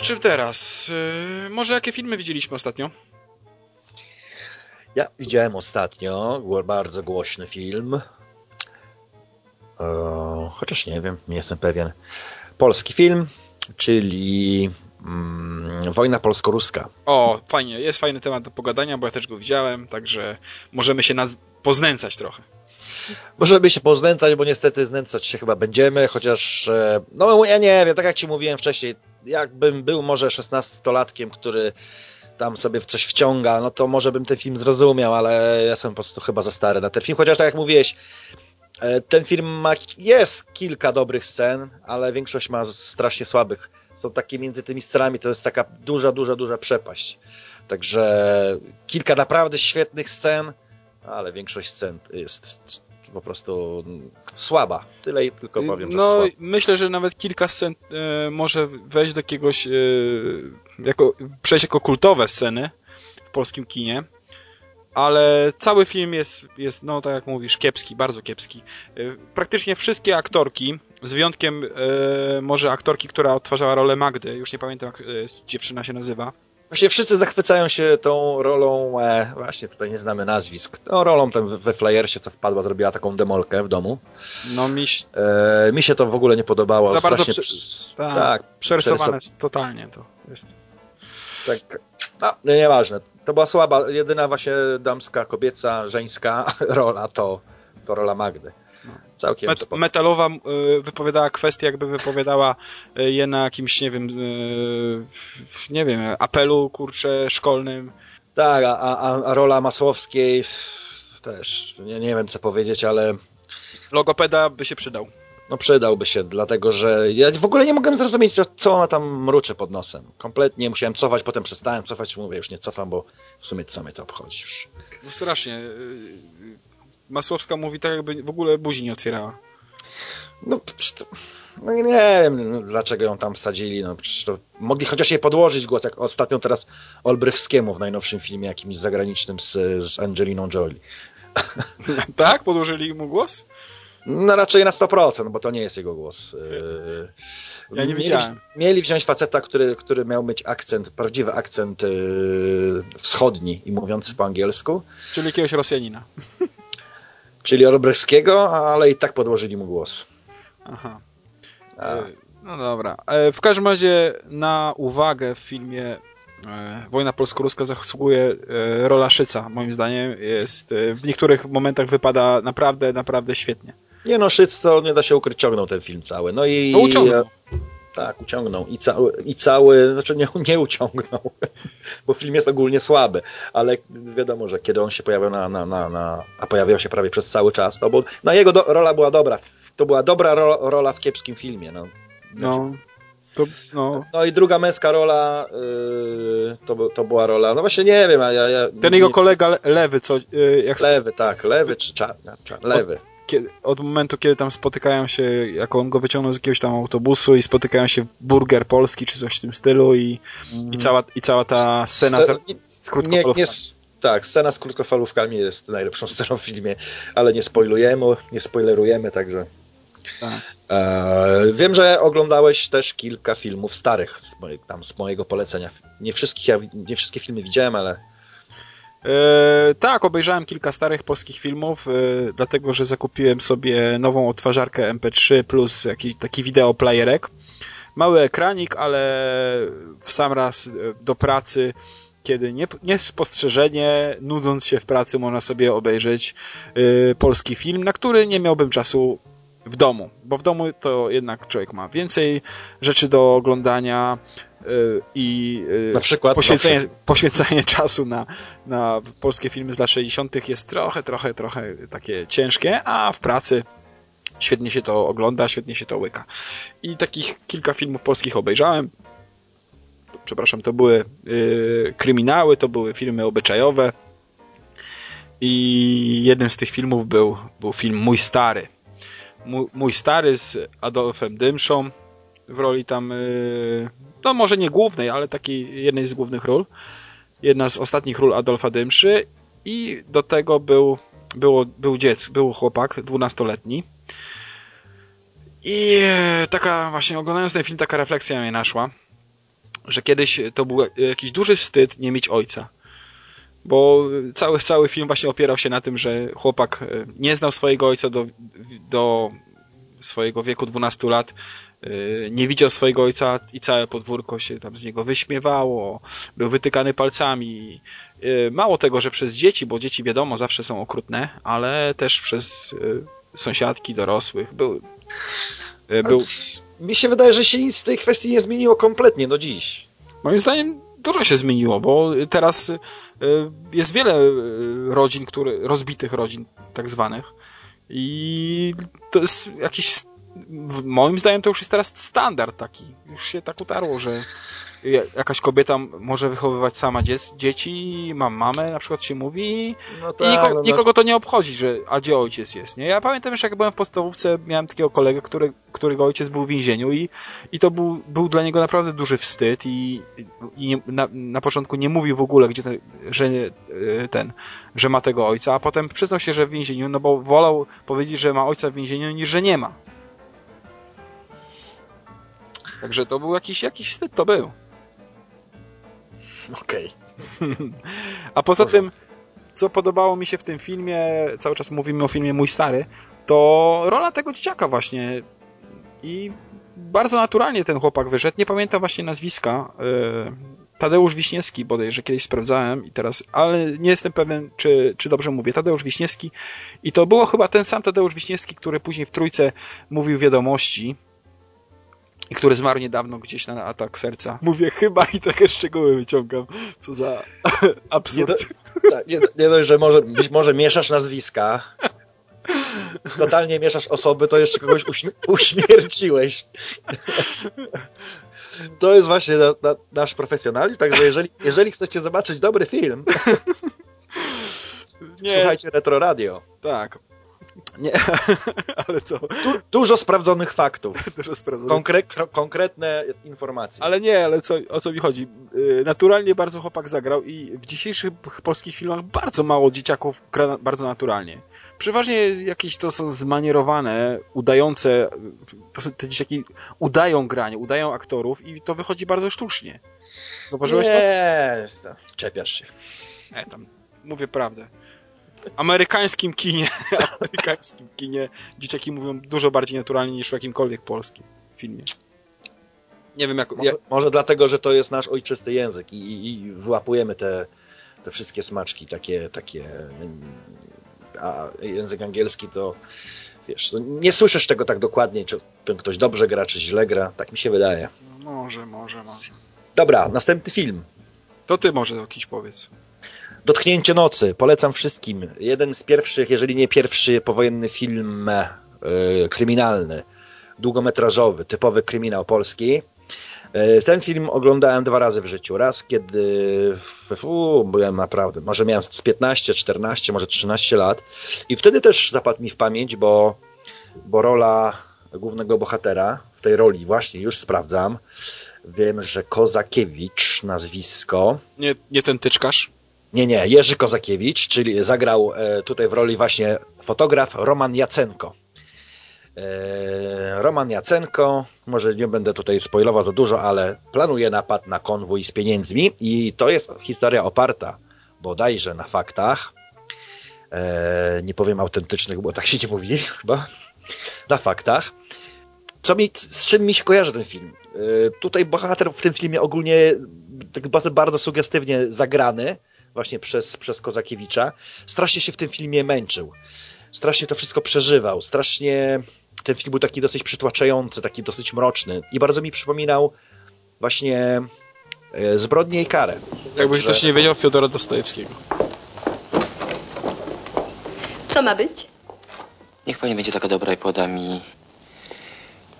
Czym teraz? E, może jakie filmy widzieliśmy ostatnio? Ja widziałem ostatnio bardzo głośny film. E, chociaż nie wiem, nie jestem pewien. Polski film, czyli mm, Wojna polsko-ruska. O, fajnie, jest fajny temat do pogadania, bo ja też go widziałem, także możemy się poznęcać trochę. Możemy się poznęcać, bo niestety znęcać się chyba będziemy, chociaż, e, no ja nie wiem, tak jak Ci mówiłem wcześniej, jakbym był może szesnastolatkiem, który tam sobie w coś wciąga, no to może bym ten film zrozumiał, ale ja jestem po prostu chyba za stary na ten film, chociaż tak jak mówiłeś, e, ten film ma, jest kilka dobrych scen, ale większość ma strasznie słabych. Są takie między tymi scenami, to jest taka duża, duża, duża przepaść. Także kilka naprawdę świetnych scen, ale większość scen jest po prostu słaba. Tyle i tylko powiem, że no, słaba. myślę, że nawet kilka scen e, może wejść do jakiegoś, e, jako, przejść jako kultowe sceny w polskim kinie, ale cały film jest, jest, no tak jak mówisz, kiepski, bardzo kiepski. E, praktycznie wszystkie aktorki, z wyjątkiem może aktorki, która odtwarzała rolę Magdy, już nie pamiętam jak dziewczyna się nazywa, Właśnie wszyscy zachwycają się tą rolą, e, właśnie tutaj nie znamy nazwisk, tą rolą tam we flyersie, co wpadła, zrobiła taką demolkę w domu. no mi się E, mi się to w ogóle nie podobało. za bardzo prze- tak, tak, przerysowane przerysow- totalnie to jest. tak, no, nie, nieważne. To była słaba, jedyna właśnie damska, kobieca, żeńska rola to, to rola Magdy. Całkiem Met, spoko. metalowa y, wypowiadała kwestie, jakby wypowiadała y, je na jakimś, nie wiem, y, nie wiem, apelu, kurczę, szkolnym. Tak, a, a, a rola Masłowskiej też, nie, nie wiem co powiedzieć, ale Logopeda by się przydał. No przydałby się, dlatego że ja w ogóle nie mogłem zrozumieć, co- co ona tam mruczy pod nosem. Kompletnie musiałem cofać, potem przestałem cofać, mówię, już nie cofam, bo w sumie co mnie to obchodzi już. No strasznie. Y, Masłowska mówi tak, jakby w ogóle buzi nie otwierała. No, to, no nie wiem, no, dlaczego ją tam wsadzili, no to mogli chociaż jej podłożyć głos, jak ostatnio teraz Olbrychskiemu w najnowszym filmie jakimś zagranicznym z, z Angeliną Jolie. tak? Podłożyli mu głos? No raczej na 100%, bo to nie jest jego głos. Yy, Ja nie mieli, widziałem. Mieli wziąć faceta, który, który miał mieć akcent, prawdziwy akcent yy, wschodni i mówiący po angielsku, Czyli jakiegoś Rosjanina. czyli Olbrychskiego, ale i tak podłożyli mu głos. Aha. A, E, No dobra. E, W każdym razie na uwagę w filmie e, Wojna polsko-ruska zasługuje rola Szyca, moim zdaniem. Jest, w niektórych momentach wypada naprawdę, naprawdę świetnie. nie no, Szyc to nie da się ukryć, ciągnął ten film cały. No i... No uciągnął. Tak, uciągnął. I cały, i cały znaczy nie, nie uciągnął, bo film jest ogólnie słaby, ale wiadomo, że kiedy on się pojawiał na, na, na, na a pojawiał się prawie przez cały czas, to bo, no jego do, rola była dobra. To była dobra ro, rola w kiepskim filmie. No. No, to, no. No i druga męska rola yy, to, to była rola, no właśnie nie wiem, a ja... ja Ten nie, jego kolega le- lewy, co e, jak Lewy, tak, lewy czy czarny, czar, lewy. Kiedy, od momentu, kiedy tam spotykają się, jak on go wyciągnął z jakiegoś tam autobusu i spotykają się w burger polski czy coś w tym stylu i, i, cała, i cała ta scena Sce- nie- z Nie, krótkofalówkami. nie, s- tak, scena z krótkofalówkami jest najlepszą sceną w filmie, ale nie spoilujemy, nie spoilerujemy, także. Tak. E, wiem, że oglądałeś też kilka filmów starych z, moje, tam, z mojego polecenia. Nie, wszystkich, ja, nie wszystkie filmy widziałem, ale E, tak, obejrzałem kilka starych polskich filmów, e, dlatego że zakupiłem sobie nową odtwarzarkę MP3 plus jakiś taki wideoplayerek. Mały ekranik, ale w sam raz e, do pracy, kiedy nie, niespostrzeżenie, nudząc się w pracy, można sobie obejrzeć e, polski film, na który nie miałbym czasu w domu, bo w domu to jednak człowiek ma więcej rzeczy do oglądania e, i e, na przykład. poświęcenie, poświęcenie czasu na, na polskie filmy z lat 60. jest trochę, trochę, trochę takie ciężkie, a w pracy świetnie się to ogląda, świetnie się to łyka. I takich kilka filmów polskich obejrzałem. Przepraszam, to były y, kryminały, to były filmy obyczajowe. I jednym z tych filmów był, był film Mój Stary. Mój, Stary z Adolfem Dymszą w roli tam, y, no może nie głównej, ale takiej jednej z głównych ról. Jedna z ostatnich ról Adolfa Dymszy i do tego był, było, był dziecko, był chłopak dwunastoletni. I e, taka właśnie oglądając ten film taka refleksja mnie naszła, że kiedyś to był jakiś duży wstyd nie mieć ojca. Bo cały, cały film właśnie opierał się na tym, że chłopak e, nie znał swojego ojca do, do swojego wieku 12 lat, e, nie widział swojego ojca i całe podwórko się tam z niego wyśmiewało, był wytykany palcami. E, Mało tego, że przez dzieci, bo dzieci wiadomo zawsze są okrutne, ale też przez sąsiadki, dorosłych. Był, był, Mi się wydaje, że się nic z tej kwestii nie zmieniło kompletnie do dziś. Moim zdaniem dużo się zmieniło, bo teraz y, jest wiele y, rodzin, które, rozbitych rodzin tak zwanych i to jest jakiś moim zdaniem to już jest teraz standard taki. Już się tak utarło, że jakaś kobieta może wychowywać sama dziec, dzieci, mam mamę, na przykład się mówi No i niko, nikogo to nie obchodzi, że a gdzie ojciec jest, nie? Ja pamiętam jeszcze jak byłem w podstawówce, miałem takiego kolegę, który, którego ojciec był w więzieniu i, i to był, był dla niego naprawdę duży wstyd i, i nie, na, na początku nie mówił w ogóle, gdzie ten, że e, ten, że ma tego ojca, a potem przyznał się, że w więzieniu, no bo wolał powiedzieć, że ma ojca w więzieniu, niż że nie ma. Także to był jakiś, jakiś wstyd, to był. Okej. A poza Dobrze. tym, co podobało mi się w tym filmie, cały czas mówimy o filmie Mój Stary, to rola tego dzieciaka właśnie. I bardzo naturalnie ten chłopak wyszedł. Nie pamiętam właśnie nazwiska. Yy, Tadeusz Wiśniewski bodajże kiedyś sprawdzałem i teraz, ale nie jestem pewien, czy, czy dobrze mówię. Tadeusz Wiśniewski. I to było chyba ten sam Tadeusz Wiśniewski, który później w Trójce mówił wiadomości i który zmarł niedawno gdzieś na atak serca. Mówię chyba i takie szczegóły wyciągam. Co za Nie, absurd. do, tak, nie, nie dość, że może, być może mieszasz nazwiska. totalnie mieszasz osoby, to jeszcze kogoś uśmi uśmierciłeś. To jest właśnie na, na, nasz profesjonalizm, także jeżeli, jeżeli chcecie zobaczyć dobry film, Nie, słuchajcie Retro Radio. tak. Nie, ale co? Du dużo sprawdzonych faktów, Dużo sprawdzone. konkre konkretne informacje. Ale nie, ale co, o co mi chodzi? Yy, Naturalnie bardzo chłopak zagrał i w dzisiejszych polskich filmach bardzo mało dzieciaków gra bardzo naturalnie. Przeważnie jakieś to są zmanierowane, udające, to są, te dzieciaki udają granie, udają aktorów i to wychodzi bardzo sztucznie. Zauważyłeś to? Nie, czepiasz się. Nie, tam mówię prawdę. W amerykańskim kinie, amerykańskim kinie dzieciaki mówią dużo bardziej naturalnie niż w jakimkolwiek polskim filmie. Nie wiem jak... Może, Ja, może dlatego, że to jest nasz ojczysty język i, i, i wyłapujemy te, te wszystkie smaczki, takie, takie a język angielski to wiesz, no nie słyszysz tego tak dokładnie, czy ten ktoś dobrze gra, czy źle gra, tak mi się wydaje. może, może, może. Dobra, następny film. To ty może jakiś powiedz. Dotknięcie nocy. Polecam wszystkim. Jeden z pierwszych, jeżeli nie pierwszy powojenny film e, kryminalny, długometrażowy, typowy kryminał polski. E, ten film oglądałem dwa razy w życiu. Raz, kiedy u, byłem naprawdę, może miałem z 15, 14, może 13 lat. I wtedy też zapadł mi w pamięć, bo, bo rola głównego bohatera, w tej roli właśnie już sprawdzam, wiem, że Kozakiewicz nazwisko, Nie, nie ten tyczkarz? Nie, nie, Jerzy Kozakiewicz, czyli zagrał e, tutaj w roli właśnie fotograf Roman Jacenko. E, Roman Jacenko, może nie będę tutaj spoilował za dużo, ale planuje napad na konwój z pieniędzmi i to jest historia oparta bodajże na faktach. E, nie powiem autentycznych, bo tak się nie mówi chyba. Na faktach. Co mi, z czym mi się kojarzy ten film? Tutaj bohater w tym filmie ogólnie tak bardzo sugestywnie zagrany właśnie przez, przez Kozakiewicza. Strasznie się w tym filmie męczył. Strasznie to wszystko przeżywał. Strasznie ten film był taki dosyć przytłaczający, taki dosyć mroczny i bardzo mi przypominał właśnie e, Zbrodnię i karę. Jakbyś Także- też nie wiedział Fiodora Dostojewskiego. Co ma być? Niech pani będzie taka dobra i poda mi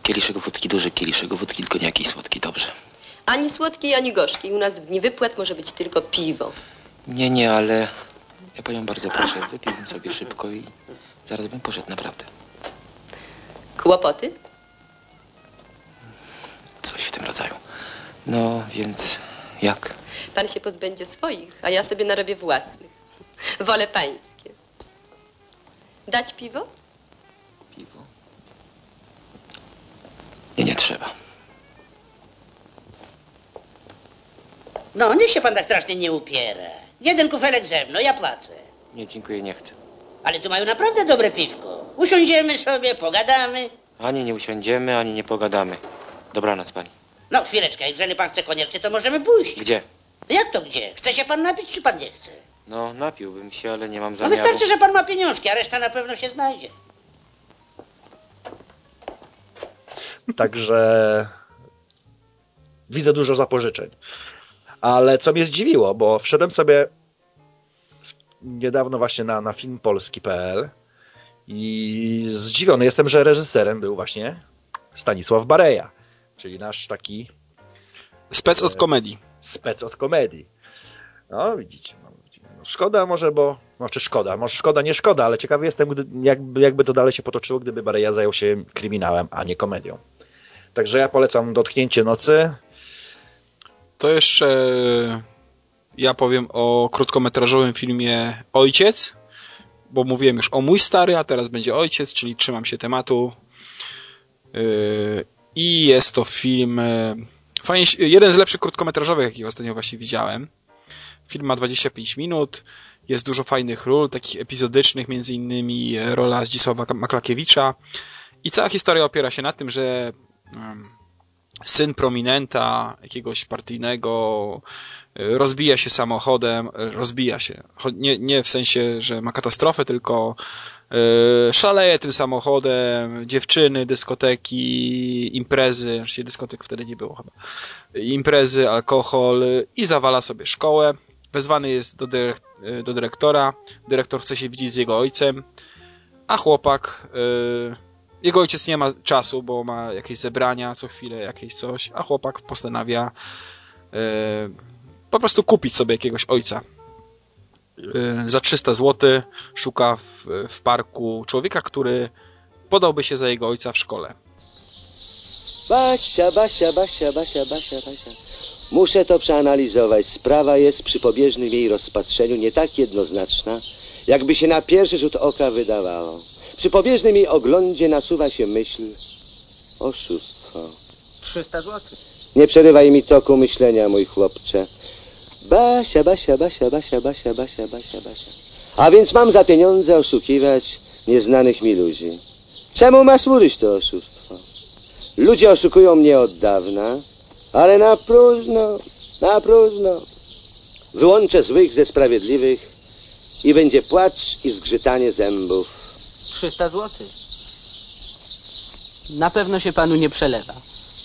kieliszek wódki, duży kieliszek wódki, tylko nie jakiś słodki, dobrze. Ani słodkiej, ani gorzkiej. U nas w dni wypłat może być tylko piwo. Nie, nie, ale ja panią bardzo proszę, wypiłbym sobie szybko i zaraz bym poszedł, naprawdę. Kłopoty? Coś w tym rodzaju. No, więc jak? Pan się pozbędzie swoich, a ja sobie narobię własnych. Wolę pańskie. Dać piwo? Piwo? Nie, nie trzeba. No, niech się pan tak strasznie nie upiera. Jeden kufelek ze mną, ja płacę. Nie, dziękuję, nie chcę. Ale tu mają naprawdę dobre piwko. Usiądziemy sobie, pogadamy. Ani nie usiądziemy, ani nie pogadamy. Dobranoc pani. No, chwileczkę, jeżeli pan chce koniecznie, to możemy pójść. Gdzie? Jak to gdzie? Chce się pan napić, czy pan nie chce? No, napiłbym się, ale nie mam No zamiaru. wystarczy, że pan ma pieniążki, a reszta na pewno się znajdzie. Także widzę dużo zapożyczeń. Ale co mnie zdziwiło, bo wszedłem sobie niedawno właśnie na, na filmpolski.pl i zdziwiony jestem, że reżyserem był właśnie Stanisław Bareja, czyli nasz taki Spec od komedii. spec od komedii. No, widzicie. No, no, szkoda może, bo... Znaczy szkoda, może szkoda, nie szkoda, ale ciekawy jestem, jakby, jakby to dalej się potoczyło, gdyby Bareja zajął się kryminałem, a nie komedią. Także ja polecam Dotknięcie nocy. To jeszcze ja powiem o krótkometrażowym filmie Ojciec, bo mówiłem już o mój stary, a teraz będzie Ojciec, czyli trzymam się tematu. Yy, I jest to film yy, fajnie, jeden z lepszych krótkometrażowych, jakich ostatnio właśnie widziałem. Film ma 25 minut, jest dużo fajnych ról, takich epizodycznych, między innymi rola Zdzisława Maklakiewicza. I cała historia opiera się na tym, że syn prominenta, jakiegoś partyjnego, y, rozbija się samochodem, rozbija się. Nie, nie w sensie, że ma katastrofę, tylko y, szaleje tym samochodem, dziewczyny, dyskoteki, imprezy, oczywiście dyskotek wtedy nie było chyba, imprezy, alkohol y, i zawala sobie szkołę. Wezwany jest do, dyrek- do dyrektora, dyrektor chce się widzieć z jego ojcem, a chłopak, jego ojciec nie ma czasu, bo ma jakieś zebrania co chwilę, jakieś coś, a chłopak postanawia y, po prostu kupić sobie jakiegoś ojca. Y, za 300 zł szuka w, w parku człowieka, który podałby się za jego ojca w szkole. Basia, Basia, Basia, Basia, Basia, Basia. Muszę to przeanalizować. Sprawa jest przy pobieżnym jej rozpatrzeniu nie tak jednoznaczna, jakby się na pierwszy rzut oka wydawało. Przy pobieżnym jej oglądzie nasuwa się myśl oszustwo. 300 zł. Nie przerywaj mi toku myślenia, mój chłopcze. Basia, Basia, Basia, Basia, Basia, Basia, Basia, Basia. A więc mam za pieniądze oszukiwać nieznanych mi ludzi. Czemu ma służyć to oszustwo? Ludzie oszukują mnie od dawna, ale na próżno, na próżno. Wyłączę złych ze sprawiedliwych i będzie płacz i zgrzytanie zębów. 300 zł. Na pewno się panu nie przelewa.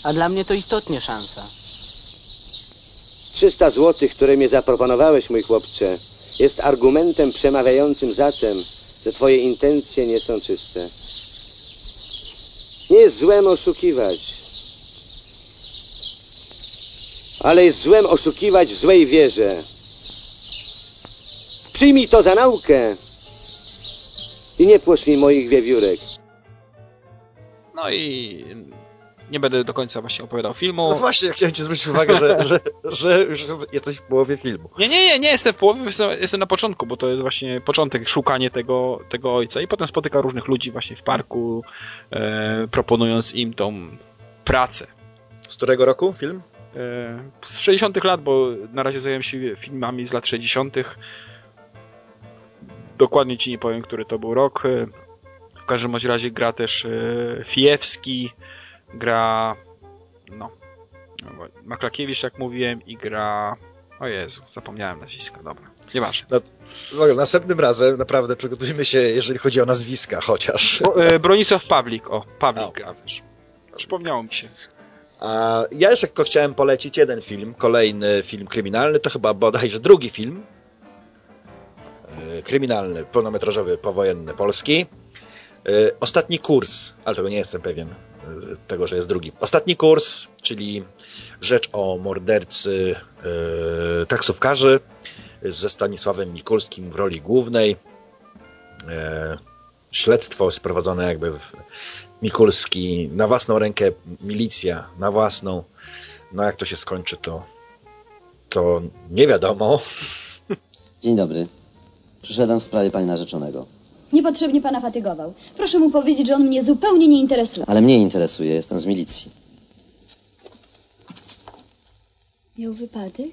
A dla mnie to istotnie szansa. 300 złotych, które mi zaproponowałeś, mój chłopcze, jest argumentem przemawiającym za tym, że twoje intencje nie są czyste. Nie jest złem oszukiwać, ale jest złem oszukiwać w złej wierze. Przyjmij to za naukę i nie płosz mi moich wiewiórek. No i nie będę do końca właśnie opowiadał filmu. No właśnie, chciałem ci zwrócić uwagę, że, że, że już jesteś w połowie filmu. Nie, nie, nie, nie jestem w połowie, jestem, jestem na początku, bo to jest właśnie początek, szukanie tego, tego ojca i potem spotyka różnych ludzi właśnie w parku, e, proponując im tą pracę. Z którego roku film? E, z 60 lat, bo na razie zająłem się filmami z lat 60. Dokładnie ci nie powiem, który to był rok. E, W każdym bądź razie gra też e, Fijewski, gra no Maklakiewicz, jak mówiłem, i gra o Jezu, zapomniałem nazwiska, dobra, nieważne. No, uwaga, następnym razem naprawdę przygotujmy się, jeżeli chodzi o nazwiska chociaż. Bo, e, Bronisław Pawlik, o, Pawlik gra też. Przypomniało mi się. A ja jeszcze tylko chciałem polecić jeden film, kolejny film kryminalny, to chyba bodajże drugi film kryminalny, pełnometrażowy, powojenny, polski. E, Ostatni kurs, ale tego nie jestem pewien, e, tego, że jest drugi. Ostatni kurs, czyli rzecz o mordercy e, taksówkarzy ze Stanisławem Mikulskim w roli głównej. E, Śledztwo jest prowadzone jakby w Mikulski na własną rękę, milicja na własną. No jak to się skończy, to, to nie wiadomo. Dzień dobry. Przyszedłem w sprawie pani narzeczonego. Niepotrzebnie pana fatygował. Proszę mu powiedzieć, że on mnie zupełnie nie interesuje. Ale mnie interesuje, jestem z milicji. Miał wypadek?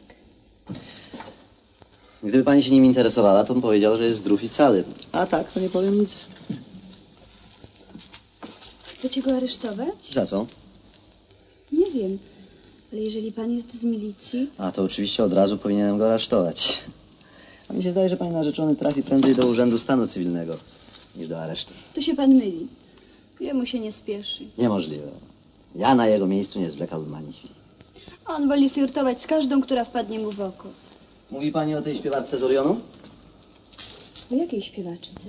Gdyby pani się nim interesowała, to bym powiedział, że jest zdrów i cały. A tak, to nie powiem nic. Chcecie go aresztować? Za co? Nie wiem. Ale jeżeli pan jest z milicji, A to oczywiście od razu powinienem go aresztować. A mi się zdaje, że pani narzeczony trafi prędzej do Urzędu Stanu Cywilnego niż do aresztu. to się pan myli. Jemu się nie spieszy. Niemożliwe. Ja na jego miejscu nie zwlekałbym ani chwili. On woli flirtować z każdą, która wpadnie mu w oko. Mówi pani o tej śpiewarce z Orionu? O jakiej śpiewaczce?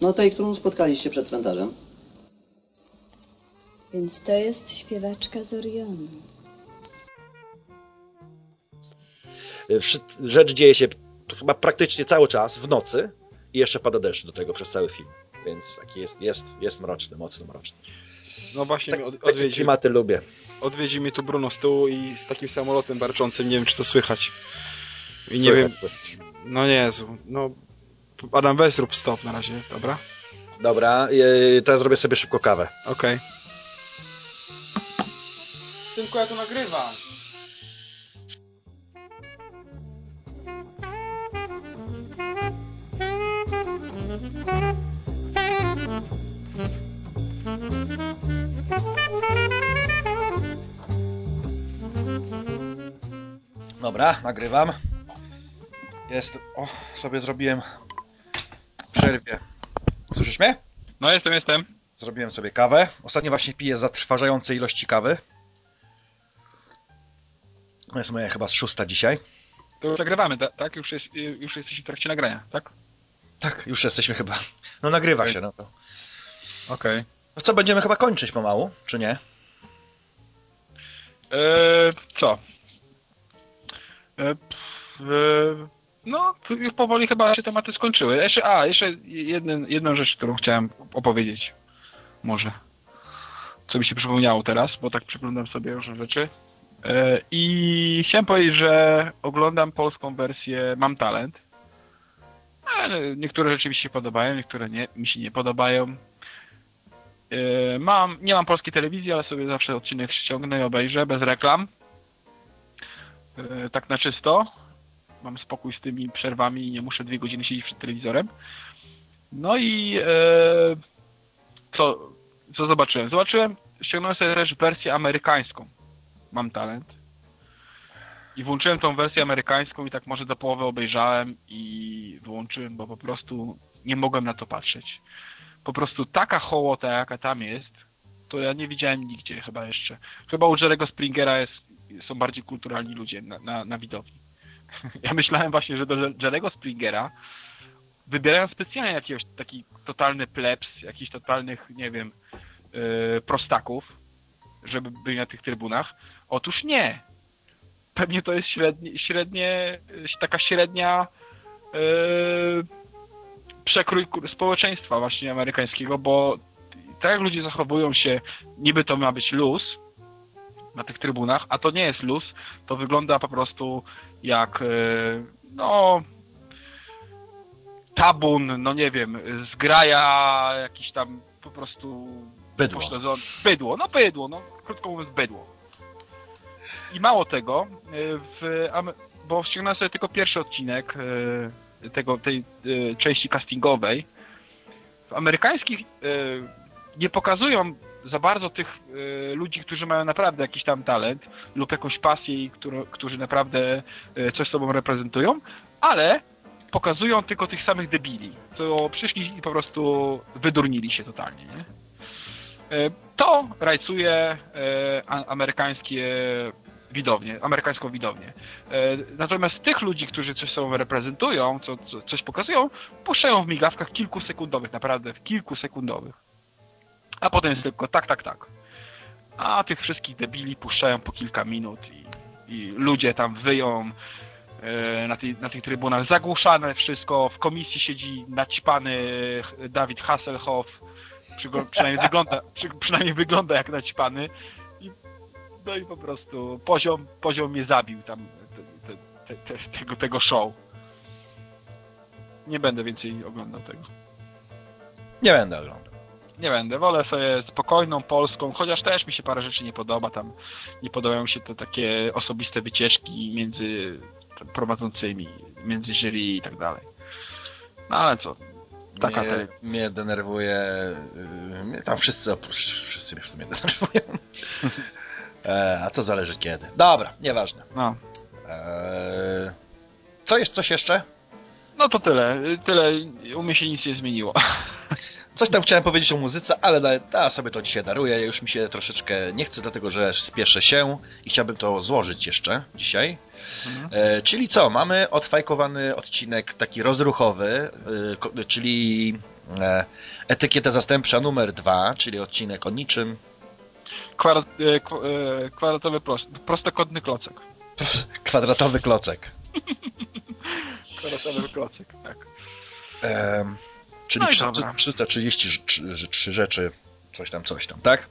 No tej, którą spotkaliście przed cmentarzem. Więc to jest śpiewaczka z Orionu. Rzecz dzieje się chyba praktycznie cały czas w nocy i jeszcze pada deszcz do tego przez cały film. Więc taki jest, jest, jest mroczny, mocno mroczny. No właśnie, Tak, od, odwiedzi, klimaty lubię. odwiedzi mnie tu Bruno z tyłu i z takim samolotem barczącym, nie wiem czy to słychać. I nie wiem, Słychać. no Jezu, no Adam, weź zrób stop na razie, dobra? Dobra, yy, teraz zrobię sobie szybko kawę. Okej. Synku, ja tu nagrywam. Dobra, nagrywam. Jest. O, sobie zrobiłem przerwie. Słyszysz mnie? No jestem, jestem. Zrobiłem sobie kawę. Ostatnio właśnie piję zatrważające ilości kawy. Jest moja chyba z szósta dzisiaj. To już nagrywamy, ta- tak? Już, jest, już jesteś w trakcie nagrania, tak? Tak, już jesteśmy chyba. No nagrywa się, no to. Okej. No co, będziemy chyba kończyć pomału, czy nie? Eee, co? Eee, pff, eee, no, już powoli chyba się tematy skończyły. Jeszcze, a, jeszcze jeden, jedną rzecz, którą chciałem opowiedzieć. Może. Co mi się przypomniało teraz, bo tak przyglądam sobie różne rzeczy. Eee, I chciałem powiedzieć, że oglądam polską wersję Mam Talent. Ale niektóre rzeczy mi się podobają, niektóre nie, mi się nie podobają. Yy, Mam, nie mam polskiej telewizji, ale sobie zawsze odcinek ściągnę i obejrzę bez reklam. Yy, Tak na czysto. Mam spokój z tymi przerwami i nie muszę dwie godziny siedzieć przed telewizorem. No i yy, co, co zobaczyłem? Zobaczyłem, ściągnąłem sobie też wersję amerykańską. Mam talent. I włączyłem tą wersję amerykańską i tak może do połowy obejrzałem i wyłączyłem, bo po prostu nie mogłem na to patrzeć po prostu taka hołota, jaka tam jest, to ja nie widziałem nigdzie chyba jeszcze. Chyba u Jerego Springera jest, są bardziej kulturalni ludzie na, na, na widowni. Ja myślałem właśnie, że do Jerego Springera wybierają specjalnie jakiegoś taki totalny plebs, jakichś totalnych, nie wiem, yy, prostaków, żeby byli na tych trybunach. Otóż nie. Pewnie to jest średnie, średnie taka średnia yy, przekrój społeczeństwa właśnie amerykańskiego, bo tak jak ludzie zachowują się, niby to ma być luz na tych trybunach, a to nie jest luz, to wygląda po prostu jak e, no tabun, no nie wiem, zgraja jakiś tam po prostu Bydło. pośledzony- bydło, no bydło, no krótko mówiąc bydło. I mało tego, e, w, bo ściągnąłem sobie tylko pierwszy odcinek e, tego, tej e, części castingowej. W amerykańskich nie pokazują za bardzo tych ludzi, którzy mają naprawdę jakiś tam talent lub jakąś pasję i którzy, naprawdę coś sobą reprezentują, ale pokazują tylko tych samych debili, co przyszli i po prostu wydurnili się totalnie, nie? To rajcuje amerykańskie widownię, amerykańską widownię. E, Natomiast tych ludzi, którzy coś sobą reprezentują, co, co, coś pokazują, puszczają w migawkach kilkusekundowych, naprawdę w kilkusekundowych. A potem jest tylko tak, tak, tak. A tych wszystkich debili puszczają po kilka minut i, i ludzie tam wyją e, na, tej, na tych trybunach. Zagłuszane wszystko, w komisji siedzi naćpany Dawid Hasselhoff, Przygo- przynajmniej wygląda, przy, przynajmniej wygląda jak naćpany no i po prostu poziom, poziom mnie zabił tam te, te, te, te, tego, tego show. Nie będę więcej oglądał tego. Nie będę oglądał. Nie będę, wolę sobie spokojną polską, chociaż też mi się parę rzeczy nie podoba, tam nie podobają mi się te takie osobiste wycieczki między prowadzącymi, między jury i tak dalej. No ale co, taka mnie, te... mnie denerwuje. yy, Mnie tam wszyscy, oprócz- wszyscy mnie w sumie denerwują. E, a to zależy kiedy. Dobra, nieważne. No. E, co jest coś jeszcze? No to tyle, tyle, u mnie się nic nie zmieniło. Coś tam chciałem powiedzieć o muzyce, ale da sobie to dzisiaj daruję. Już mi się troszeczkę nie chce, dlatego że spieszę się i chciałbym to złożyć jeszcze dzisiaj. E, czyli co? Mamy odfajkowany odcinek taki rozruchowy, e, czyli e, etykieta zastępcza numer dwa, czyli odcinek o niczym. E, e, kwadratowy prost, prostokątny klocek. Kwadratowy klocek. Kwadratowy klocek, tak. Em, czyli No i trzy- dobra. 330 rzeczy- rzeczy, coś tam, coś tam, tak?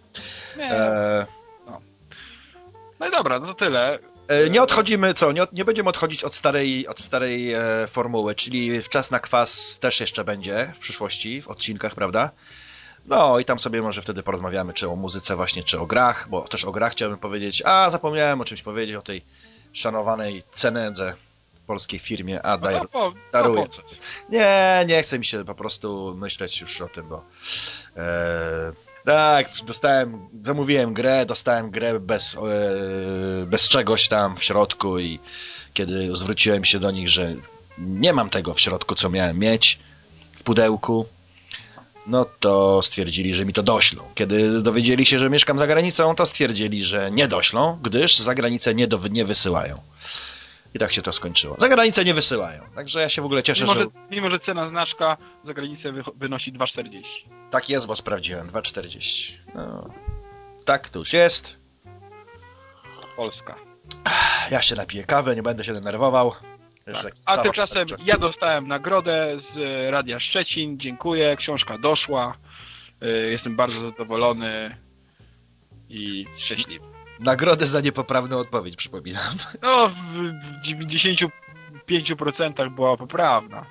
Nie. E, No i dobra, no to tyle. Nie odchodzimy, co? Nie, nie będziemy odchodzić od starej, od starej e, formuły, czyli w czas na kwas też jeszcze będzie w przyszłości, w odcinkach, prawda? No i tam sobie może wtedy porozmawiamy, czy o muzyce właśnie, czy o grach, bo też o grach chciałbym powiedzieć. A, zapomniałem o czymś powiedzieć, o tej szanowanej cenedze w polskiej firmie. A, daj, No, daruję no, po- sobie. Nie, nie chce mi się po prostu myśleć już o tym, bo e, tak, dostałem, zamówiłem grę, dostałem grę bez, e, bez czegoś tam w środku i kiedy zwróciłem się do nich, że nie mam tego w środku, co miałem mieć w pudełku, no to stwierdzili, że mi to doślą. Kiedy dowiedzieli się, że mieszkam za granicą, to stwierdzili, że nie doślą, gdyż za granicę nie, do, nie wysyłają. I tak się to skończyło. Za granicę nie wysyłają. Także ja się w ogóle cieszę, Mimo, że że, mimo, że cena znaczka za granicę wy, wynosi 2,40. tak jest, bo sprawdziłem. 2,40. No. Tak to już jest. Polska. Ja się napiję kawę, nie będę się denerwował. Taki A tymczasem ja dostałem nagrodę z e, Radia Szczecin. Dziękuję. Książka doszła. E, Jestem bardzo zadowolony i szczęśliwy. Nagrodę za niepoprawną odpowiedź, przypominam. No, w w 95% była poprawna.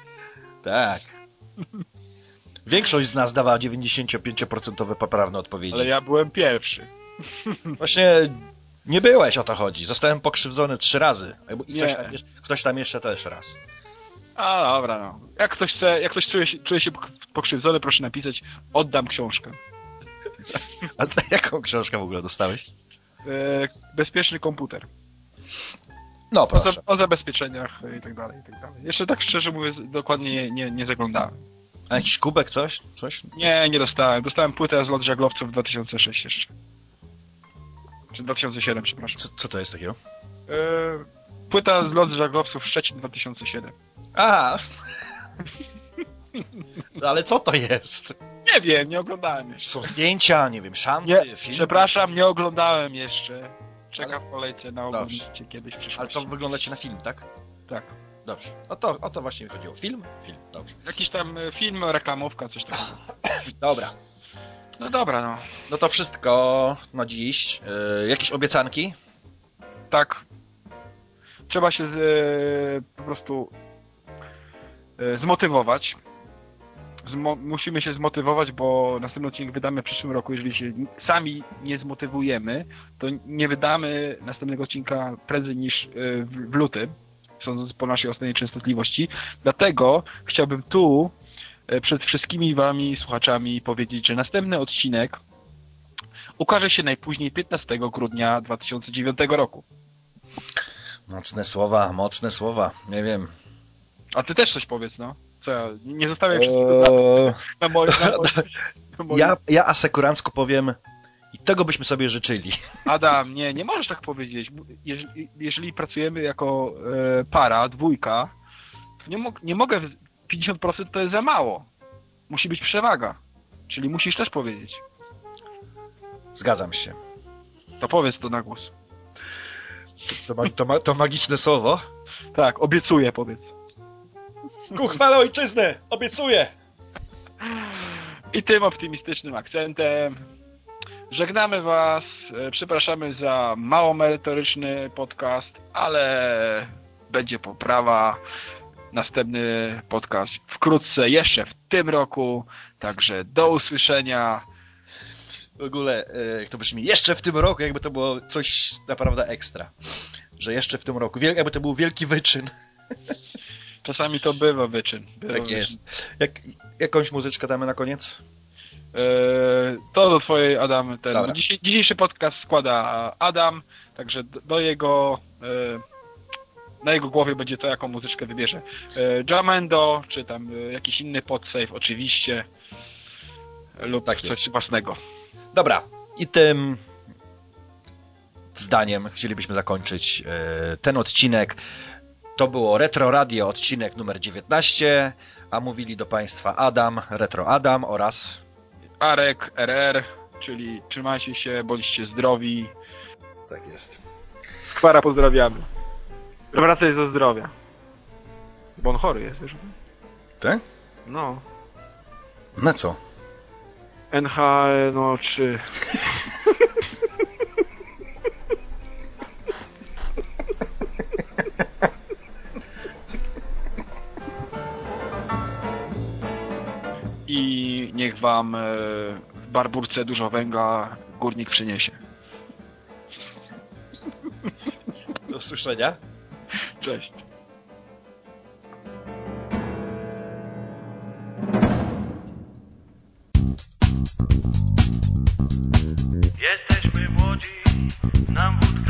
Tak. Większość z nas dawała 95% poprawne odpowiedzi. Ale ja byłem pierwszy. Właśnie nie byłeś, o to chodzi. Zostałem pokrzywdzony trzy razy. I ktoś tam, jeszcze- ktoś tam jeszcze też raz. A dobra, no. Jak ktoś chce, jak ktoś czuje się, czuje się pokrzywdzony, proszę napisać, oddam książkę. A co, jaką książkę w ogóle dostałeś? E, bezpieczny komputer. No O, proszę. za, o zabezpieczeniach i tak dalej, i tak dalej. Jeszcze tak szczerze mówiąc, dokładnie nie, nie, nie zaglądałem. A jakiś kubek, coś? Coś? Nie, nie dostałem. Dostałem płytę z lot żaglowców w 2006 jeszcze. Czy 2007, przepraszam. Co, co to jest takiego? E, płyta z lot żaglowców Szczecin 2007. A. No, Ale co to jest? Nie wiem, nie oglądałem jeszcze. Są zdjęcia, nie wiem, szanty, Nie, film. przepraszam, nie oglądałem jeszcze. Czeka w kolejce na oglądnięcie kiedyś w Ale to wygląda ci na film, tak? Tak. Dobrze. O to, o to właśnie mi chodziło. Film? Film, dobrze. Jakiś tam e, film, reklamówka, coś takiego. Dobra. No dobra, no. No to wszystko na dziś. Yy, jakieś obiecanki? Tak. Trzeba się z, e, po prostu e, zmotywować. Zmo musimy się zmotywować, bo następny odcinek wydamy w przyszłym roku. Jeżeli się sami nie zmotywujemy, to nie wydamy następnego odcinka prędzej niż e, w, w lutym, sądząc po naszej ostatniej częstotliwości. Dlatego chciałbym tu przed wszystkimi wami słuchaczami powiedzieć, że następny odcinek ukaże się najpóźniej 15 grudnia 2009 roku. Mocne słowa, mocne słowa. Nie wiem. A ty też coś powiedz, no. Co ja, nie zostawiam Eee, na moim... Na moim, na moim... ja, ja asekurancko powiem i tego byśmy sobie życzyli. Adam, nie, nie możesz tak powiedzieć. Jeżeli, jeżeli pracujemy jako e, para, dwójka, to nie, mo nie mogę... 50% to jest za mało. Musi być przewaga. Czyli musisz też powiedzieć. Zgadzam się. To powiedz to na głos. To, ma, to, ma, to magiczne słowo. Tak, obiecuję, powiedz. Ku chwale ojczyzny! Obiecuję! I tym optymistycznym akcentem żegnamy Was. E, Przepraszamy za mało merytoryczny podcast, ale będzie poprawa. Następny podcast wkrótce, jeszcze w tym roku. Także do usłyszenia. W ogóle, e, jak to brzmi, jeszcze w tym roku, jakby to było coś naprawdę ekstra. Że jeszcze w tym roku, jakby to był wielki wyczyn. Czasami to bywa wyczyn. Bywa Tak wyczyn. jest. Jak, jakąś muzyczkę damy na koniec? E, To do twojej Adam. Ten, dzisiejszy podcast składa Adam, także do, do jego e, na jego głowie będzie to, jaką muzyczkę wybierze. E, Jamendo, czy tam e, jakiś inny podsave oczywiście lub Tak coś jest. własnego. Dobra, i tym zdaniem chcielibyśmy zakończyć e, ten odcinek. To było Retro Radio, odcinek numer 19, a mówili do Państwa Adam, Retro Adam oraz Arek, RR, czyli trzymajcie się, bądźcie zdrowi. Tak jest. Skwara pozdrawiamy. Wracaj ze zdrowia. Bo on chory jest, wiesz? Tak? No. Na co? NH, no czy... I niech wam e, w barburce dużo węgla górnik przyniesie. Do usłyszenia. Cześć. Jesteśmy młodzi, nam wódka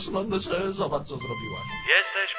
słoneczne, zobacz co zrobiłaś. Jesteśmy